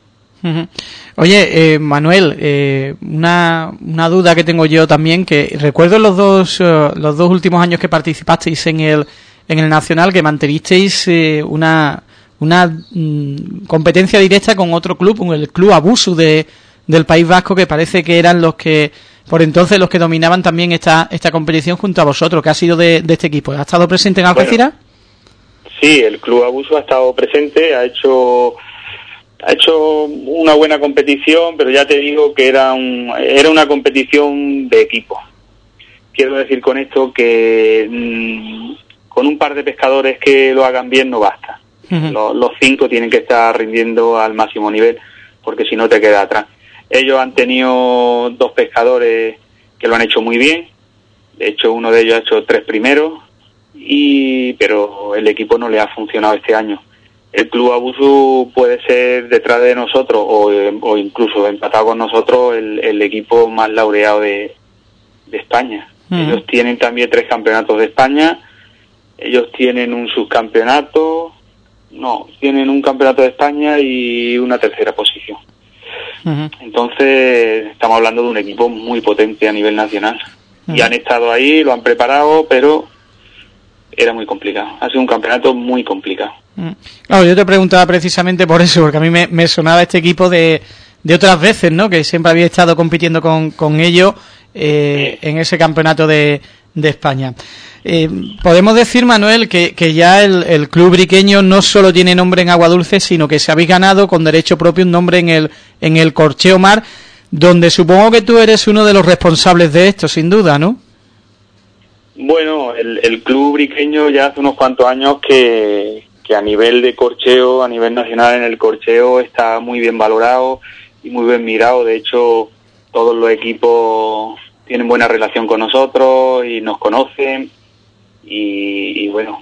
Oye, eh, Manuel, eh, una, una duda que tengo yo también, que recuerdo los dos, eh, los dos últimos años que participasteis en el, en el Nacional, que mantenisteis eh, una, una mm, competencia directa con otro club, con el Club Abuso de, del País Vasco, que parece que eran los que, por entonces, los que dominaban también esta, esta competición junto a vosotros, que ha sido de, de este equipo. ¿Ha estado presente en Algeciras? Sí, el Club Abuso ha estado presente, ha hecho ha hecho una buena competición, pero ya te digo que era un, era una competición de equipo. Quiero decir con esto que mm, con un par de pescadores que lo hagan bien no basta. Ujú. Lo- los cinco tienen que estar rindiendo al máximo nivel, porque si no te queda atrás. Ellos han tenido dos pescadores que lo han hecho muy bien. De hecho, uno de ellos ha hecho tres primeros, y pero el equipo no le ha funcionado este año. El Club Abuso puede ser detrás de nosotros o, o incluso empatado con nosotros el, el equipo más laureado de, de España. Ellos tienen también tres campeonatos de España, ellos tienen un subcampeonato, no, tienen un campeonato de España y una tercera posición. Entonces, estamos hablando de un equipo muy potente a nivel nacional. Y han estado ahí, lo han preparado, pero era muy complicado. Ha sido un campeonato muy complicado. Claro, yo te preguntaba precisamente por eso, porque a mí me, me sonaba este equipo de, de otras veces, ¿no? Que siempre había estado compitiendo con, con ellos eh, en ese campeonato de, de España. Eh, podemos decir, Manuel, que, que ya el, el club briqueño no solo tiene nombre en Agua Dulce, sino que se habéis ganado con derecho propio un nombre en el, en el Corcheo Mar, donde supongo que tú eres uno de los responsables de esto, sin duda, ¿no? Bueno, el, el club briqueño ya hace unos cuantos años que, que a nivel de corcheo, a nivel nacional en el corcheo está muy bien valorado y muy bien mirado. De hecho, todos los equipos tienen buena relación con nosotros y nos conocen. Y, y bueno,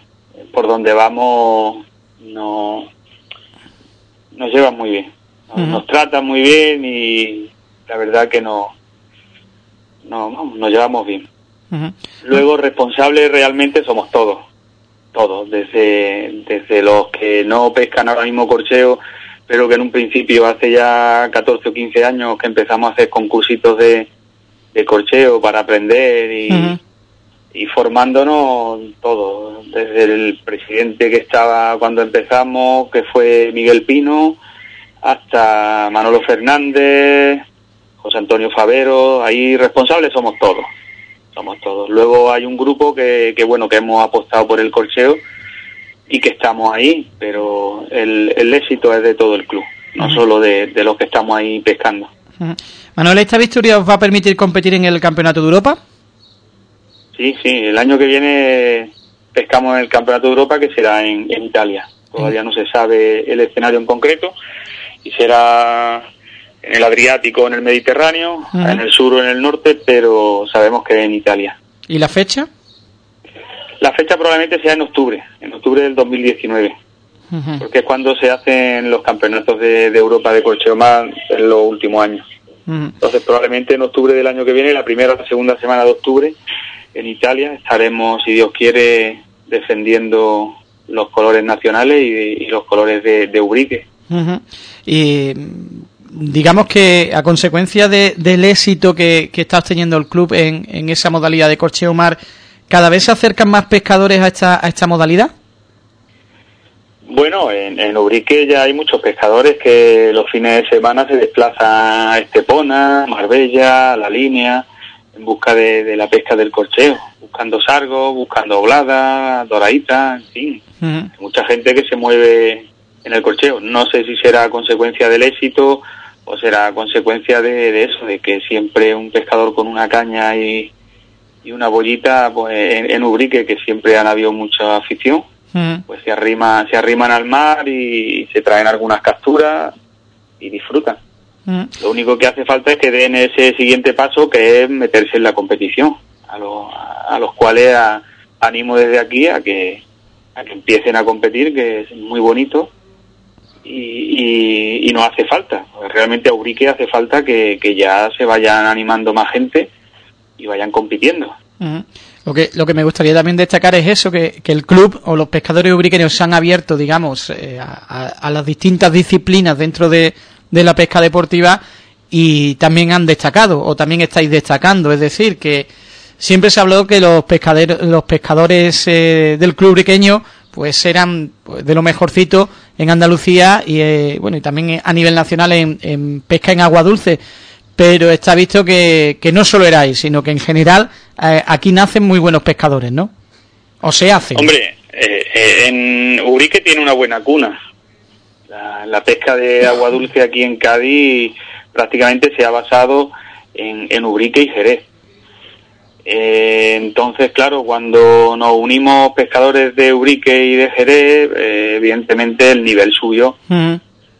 por donde vamos no, nos llevan muy bien, nos, nos tratan muy bien y la verdad que no, no nos llevamos bien. Luego responsables realmente somos todos, todos, desde, desde los que no pescan ahora mismo corcheo, pero que en un principio hace ya 14 o 15 años que empezamos a hacer concursitos de, de corcheo para aprender y, formándonos todos, desde el presidente que estaba cuando empezamos, que fue Miguel Pino, hasta Manolo Fernández, José Antonio Favero, ahí responsables somos todos, somos todos. Luego hay un grupo que, que bueno, que hemos apostado por el corcheo y que estamos ahí, pero el, el éxito es de todo el club, no solo de, de los que estamos ahí pescando. Manuel, ¿esta victoria os va a permitir competir en el Campeonato de Europa? Sí, sí, el año que viene pescamos en el Campeonato de Europa que será en, en Italia. Todavía no se sabe el escenario en concreto y será en el Adriático, en el Mediterráneo, en el sur o en el norte, pero sabemos que en Italia. ¿Y la fecha? La fecha probablemente sea en octubre, en octubre del 2019, Porque es cuando se hacen los campeonatos de, de Europa de corcheo más en los últimos años. Entonces probablemente en octubre del año que viene, la primera o la segunda semana de octubre, en Italia estaremos, si Dios quiere, defendiendo los colores nacionales y, y los colores de, de. Y digamos que a consecuencia de- del éxito que, que está obteniendo el club en, en esa modalidad de corcheo mar, ¿cada vez se acercan más pescadores a esta, a esta modalidad? Bueno, en, en Ubrique ya hay muchos pescadores que los fines de semana se desplazan a Estepona, Marbella, La Línea, en busca de, de la pesca del corcheo, buscando sargo, buscando oblada, doradita, en fin. Hay mucha gente que se mueve en el corcheo. No sé si será consecuencia del éxito o será consecuencia de, de eso, de que siempre un pescador con una caña y, y una bollita, pues en, en Ubrique, que siempre han habido mucha afición, Ujú. pues se arrima, se arriman al mar y se traen algunas capturas y disfrutan. Ujú. Lo único que hace falta es que den ese siguiente paso que es meterse en la competición, a, los a los cuales a- animo desde aquí a que, a que empiecen a competir, que es muy bonito y, y, y no hace falta. Realmente a Urique hace falta que, que ya se vayan animando más gente y vayan compitiendo. Ujú. Lo que, lo que me gustaría también destacar es eso, que, que el club o los pescadores ubriqueños se han abierto, digamos, eh, a, a- las distintas disciplinas dentro de, de la pesca deportiva y también han destacado, o también estáis destacando, es decir, que siempre se habló que los pescaderos, los pescadores eh, del club ubriqueño pues eran pues, de lo mejorcito en Andalucía y eh, bueno y también a nivel nacional en, en pesca en agua dulce. Pero está visto que, que no solo erais, sino que en general eh, aquí nacen muy buenos pescadores, ¿no? O se hacen. Hombre, eh, eh, en Urique tiene una buena cuna. La, la pesca de agua dulce aquí en Cádiz prácticamente se ha basado en, en Ubrique y Jerez. Eh, entonces, claro, cuando nos unimos pescadores de Ubrique y de Jerez, eh, evidentemente el nivel subió.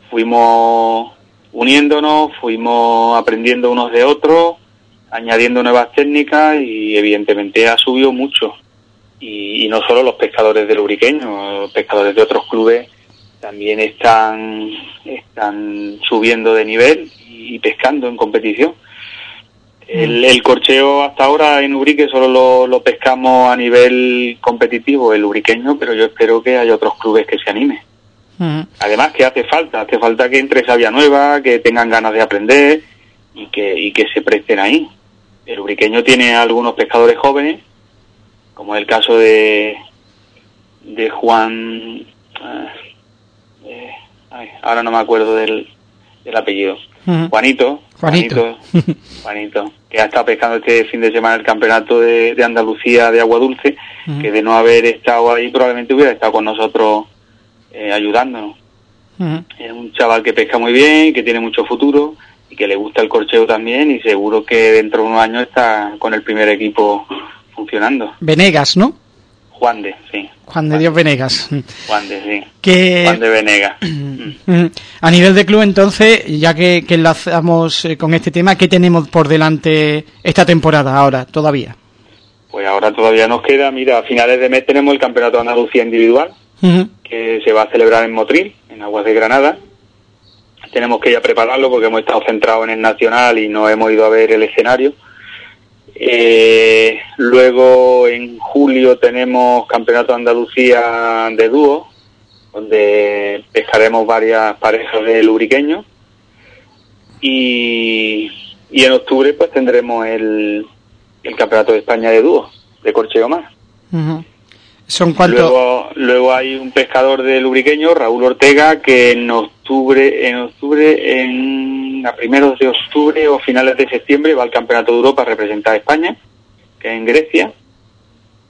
Fuimos uniéndonos, fuimos aprendiendo unos de otros, añadiendo nuevas técnicas y evidentemente ha subido mucho. Y, y no solo los pescadores del Uriqueño, los pescadores de otros clubes también están, están subiendo de nivel y pescando en competición. El, el corcheo hasta ahora en Ubrique solo lo, lo pescamos a nivel competitivo, el uriqueño, pero yo espero que haya otros clubes que se animen. Ujú. Además que hace falta, hace falta que entre sabia nueva, que tengan ganas de aprender y que, y que se presten ahí. El uriqueño tiene algunos pescadores jóvenes, como el caso de, de Juan, eh, ay, ahora no me acuerdo del, del apellido. Juanito, Juanito. Juanito, Juanito, que ha estado pescando este fin de semana el campeonato de, de Andalucía de agua dulce, que de no haber estado ahí probablemente hubiera estado con nosotros eh, ayudándonos. Es un chaval que pesca muy bien, que tiene mucho futuro y que le gusta el corcheo también y seguro que dentro de unos años está con el primer equipo funcionando. Venegas, ¿no? Juan de, sí. Juan de Dios Venegas. Juan de, sí. Que, Juan de Venegas. a nivel de club, entonces, ya que, que enlazamos eh, con este tema, ¿qué tenemos por delante esta temporada ahora, todavía? Pues ahora todavía nos queda, mira, a finales de mes tenemos el Campeonato de Andalucía Individual, que se va a celebrar en Motril, en Aguas de Granada. Tenemos que ya prepararlo porque hemos estado centrados en el Nacional y no hemos ido a ver el escenario. Eh, luego en julio tenemos Campeonato Andalucía de dúo, donde pescaremos varias parejas de lubriqueños. Y, en octubre pues tendremos el, Campeonato de España de dúo, de corcheo más. Ujú. ¿Son cuántos? Luego, luego hay un pescador de lubriqueño, Raúl Ortega, que en octubre, en octubre, en a primeros de octubre o finales de septiembre va al Campeonato de Europa a representar a España, que es en Grecia.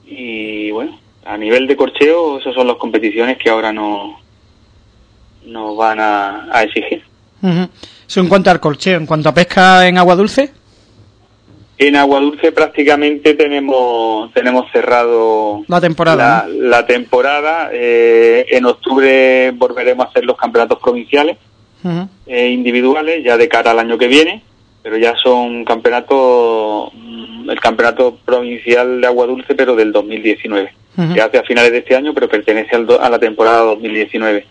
Y bueno, a nivel de corcheo, esas son las competiciones que ahora no nos van a, a exigir. Ujú. ¿Eso en cuanto al colcheo? ¿En cuanto a pesca en agua dulce? En Agua Dulce prácticamente tenemos tenemos cerrado La temporada, la, la temporada. Eh, en octubre volveremos a hacer los campeonatos provinciales eh, individuales ya de cara al año que viene, pero ya son campeonatos mm, el campeonato provincial de Agua Dulce, pero del 2019. Ujú. Se hace a finales de este año, pero pertenece al do- a la temporada 2019.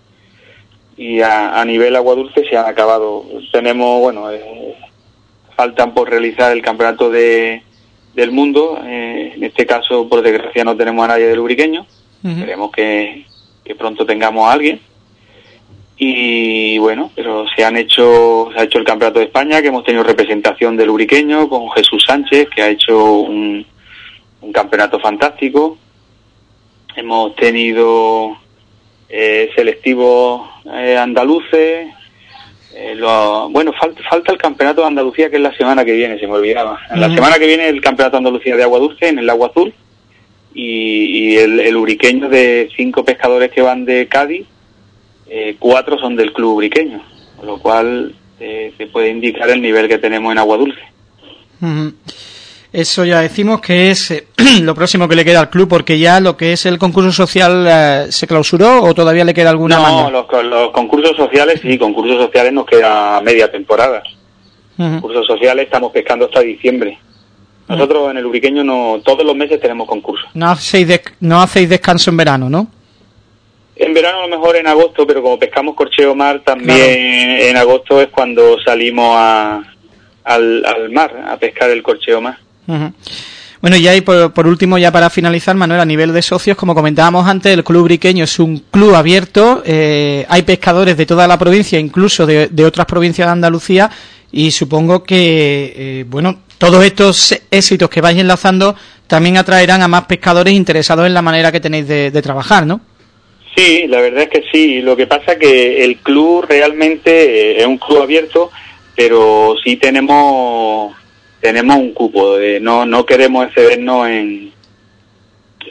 Y a, a nivel Agua Dulce se han acabado. Tenemos, bueno, eh, faltan por realizar el campeonato de, del mundo. eh, en este caso, por desgracia, no tenemos a nadie del lubriqueño. Esperemos que, que pronto tengamos a alguien. Y bueno, pero se han hecho, se ha hecho el campeonato de España, que hemos tenido representación del Uriqueño con Jesús Sánchez, que ha hecho un, un campeonato fantástico. Hemos tenido eh, selectivos eh, andaluces. Eh, lo- bueno, falta, falta el campeonato de Andalucía, que es la semana que viene, se me olvidaba. La semana que viene el campeonato de Andalucía de agua dulce, en el agua azul y, y el, el uriqueño de cinco pescadores que van de Cádiz, eh, cuatro son del club uriqueño, con lo cual eh, se puede indicar el nivel que tenemos en agua dulce. Eso ya decimos que es eh, lo próximo que le queda al club, porque ya lo que es el concurso social eh, se clausuró o todavía le queda alguna no, los, los concursos sociales, sí, concursos sociales nos queda media temporada. Concursos sociales estamos pescando hasta diciembre. Nosotros en el uriqueño no, todos los meses tenemos concursos. No hacéis, no hacéis descanso en verano, ¿no? En verano a lo mejor en agosto, pero como pescamos corcheo mar, también en agosto es cuando salimos a, al, al mar a pescar el corcheo mar. Bueno, y y por, por último, ya para finalizar, Manuel, a nivel de socios, como comentábamos antes, el Club Briqueño es un club abierto, eh, hay pescadores de toda la provincia, incluso de, de otras provincias de Andalucía, y supongo que, eh, bueno, todos estos éxitos que vais enlazando también atraerán a más pescadores interesados en la manera que tenéis de, de trabajar, ¿no? Sí, la verdad es que sí. Lo que pasa que el club realmente eh, es un club abierto, pero sí tenemos tenemos un cupo. De, no no queremos excedernos en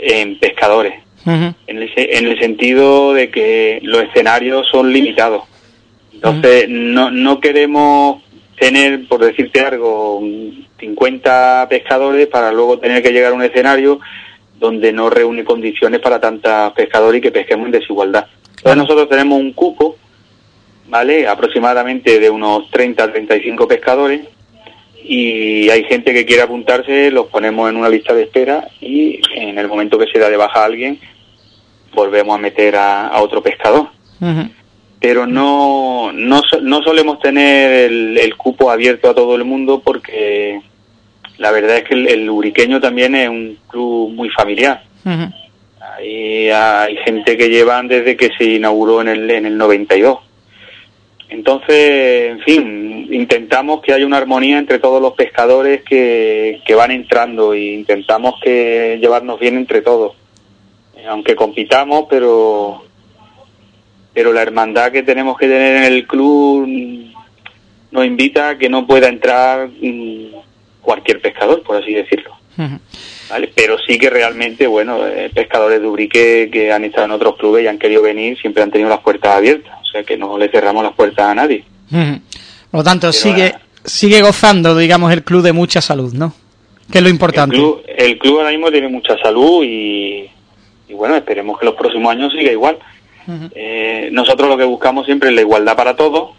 en pescadores. En el, en el sentido de que los escenarios son limitados. Entonces, no, no queremos tener, por decirte algo, 50 pescadores para luego tener que llegar a un escenario donde no reúne condiciones para tantos pescadores y que pesquemos en desigualdad. Entonces, nosotros tenemos un cupo, ¿vale? Aproximadamente de unos 30 a 35 pescadores y hay gente que quiere apuntarse, los ponemos en una lista de espera y en el momento que se da de baja a alguien, volvemos a meter a, a otro pescador. Pero no, no, no solemos tener el, el cupo abierto a todo el mundo porque la verdad es que el, el uriqueño también es un club muy familiar. Hay, hay gente que llevan desde que se inauguró en el, en el 92. Entonces, en fin, intentamos que haya una armonía entre todos los pescadores que, que van entrando e intentamos que llevarnos bien entre todos. Eh, Aunque compitamos, pero pero la hermandad que tenemos que tener en el club nos invita a que no pueda entrar mm, cualquier pescador, por así decirlo. Pero sí que realmente, bueno, eh, pescadores de Ubrique que han estado en otros clubes y han querido venir, siempre han tenido las puertas abiertas. O sea que no le cerramos las puertas a nadie. Por lo tanto, Pero, sigue, sigue gozando, digamos, el club de mucha salud, ¿no? Que es lo El importante. club, el club ahora mismo tiene mucha salud y, bueno, esperemos que los próximos años siga igual. Eh, nosotros lo que buscamos siempre es la igualdad para todos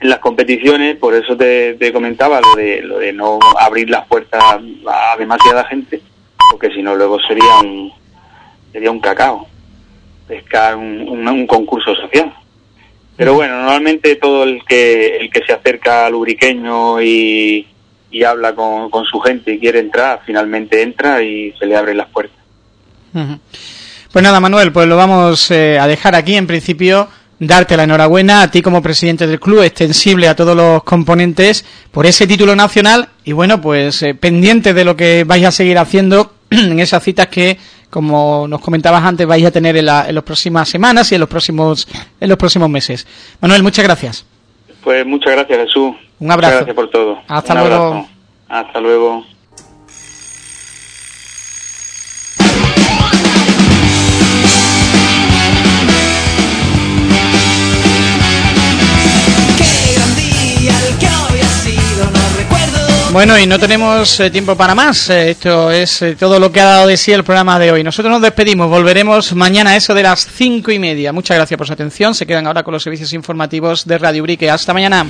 en las competiciones, por eso te, comentaba lo de, lo de no abrir las puertas a demasiada gente, porque si no luego sería un, sería un cacao, pescar un, un, concurso social. Pero bueno, normalmente todo el que, el que se acerca al ubriqueño y, y habla con, con, su gente y quiere entrar, finalmente entra y se le abren las puertas. Pues nada, Manuel, pues lo vamos eh, a dejar aquí. En principio, darte la enhorabuena a ti como presidente del club, extensible a todos los componentes por ese título nacional y bueno, pues eh, pendiente de lo que vais a seguir haciendo en esas citas que, como nos comentabas antes, vais a tener en, las próximas semanas y en los próximos en los próximos meses. Manuel, muchas gracias. Pues muchas gracias, Jesús. Un abrazo. gracias por todo. Hasta luego. Hasta luego. Bueno, y no tenemos eh, tiempo para más. Eh, esto es eh, todo lo que ha dado de sí el programa de hoy. Nosotros nos despedimos. Volveremos mañana a eso de las cinco y media. Muchas gracias por su atención. Se quedan ahora con los servicios informativos de Radio Brique. Hasta mañana.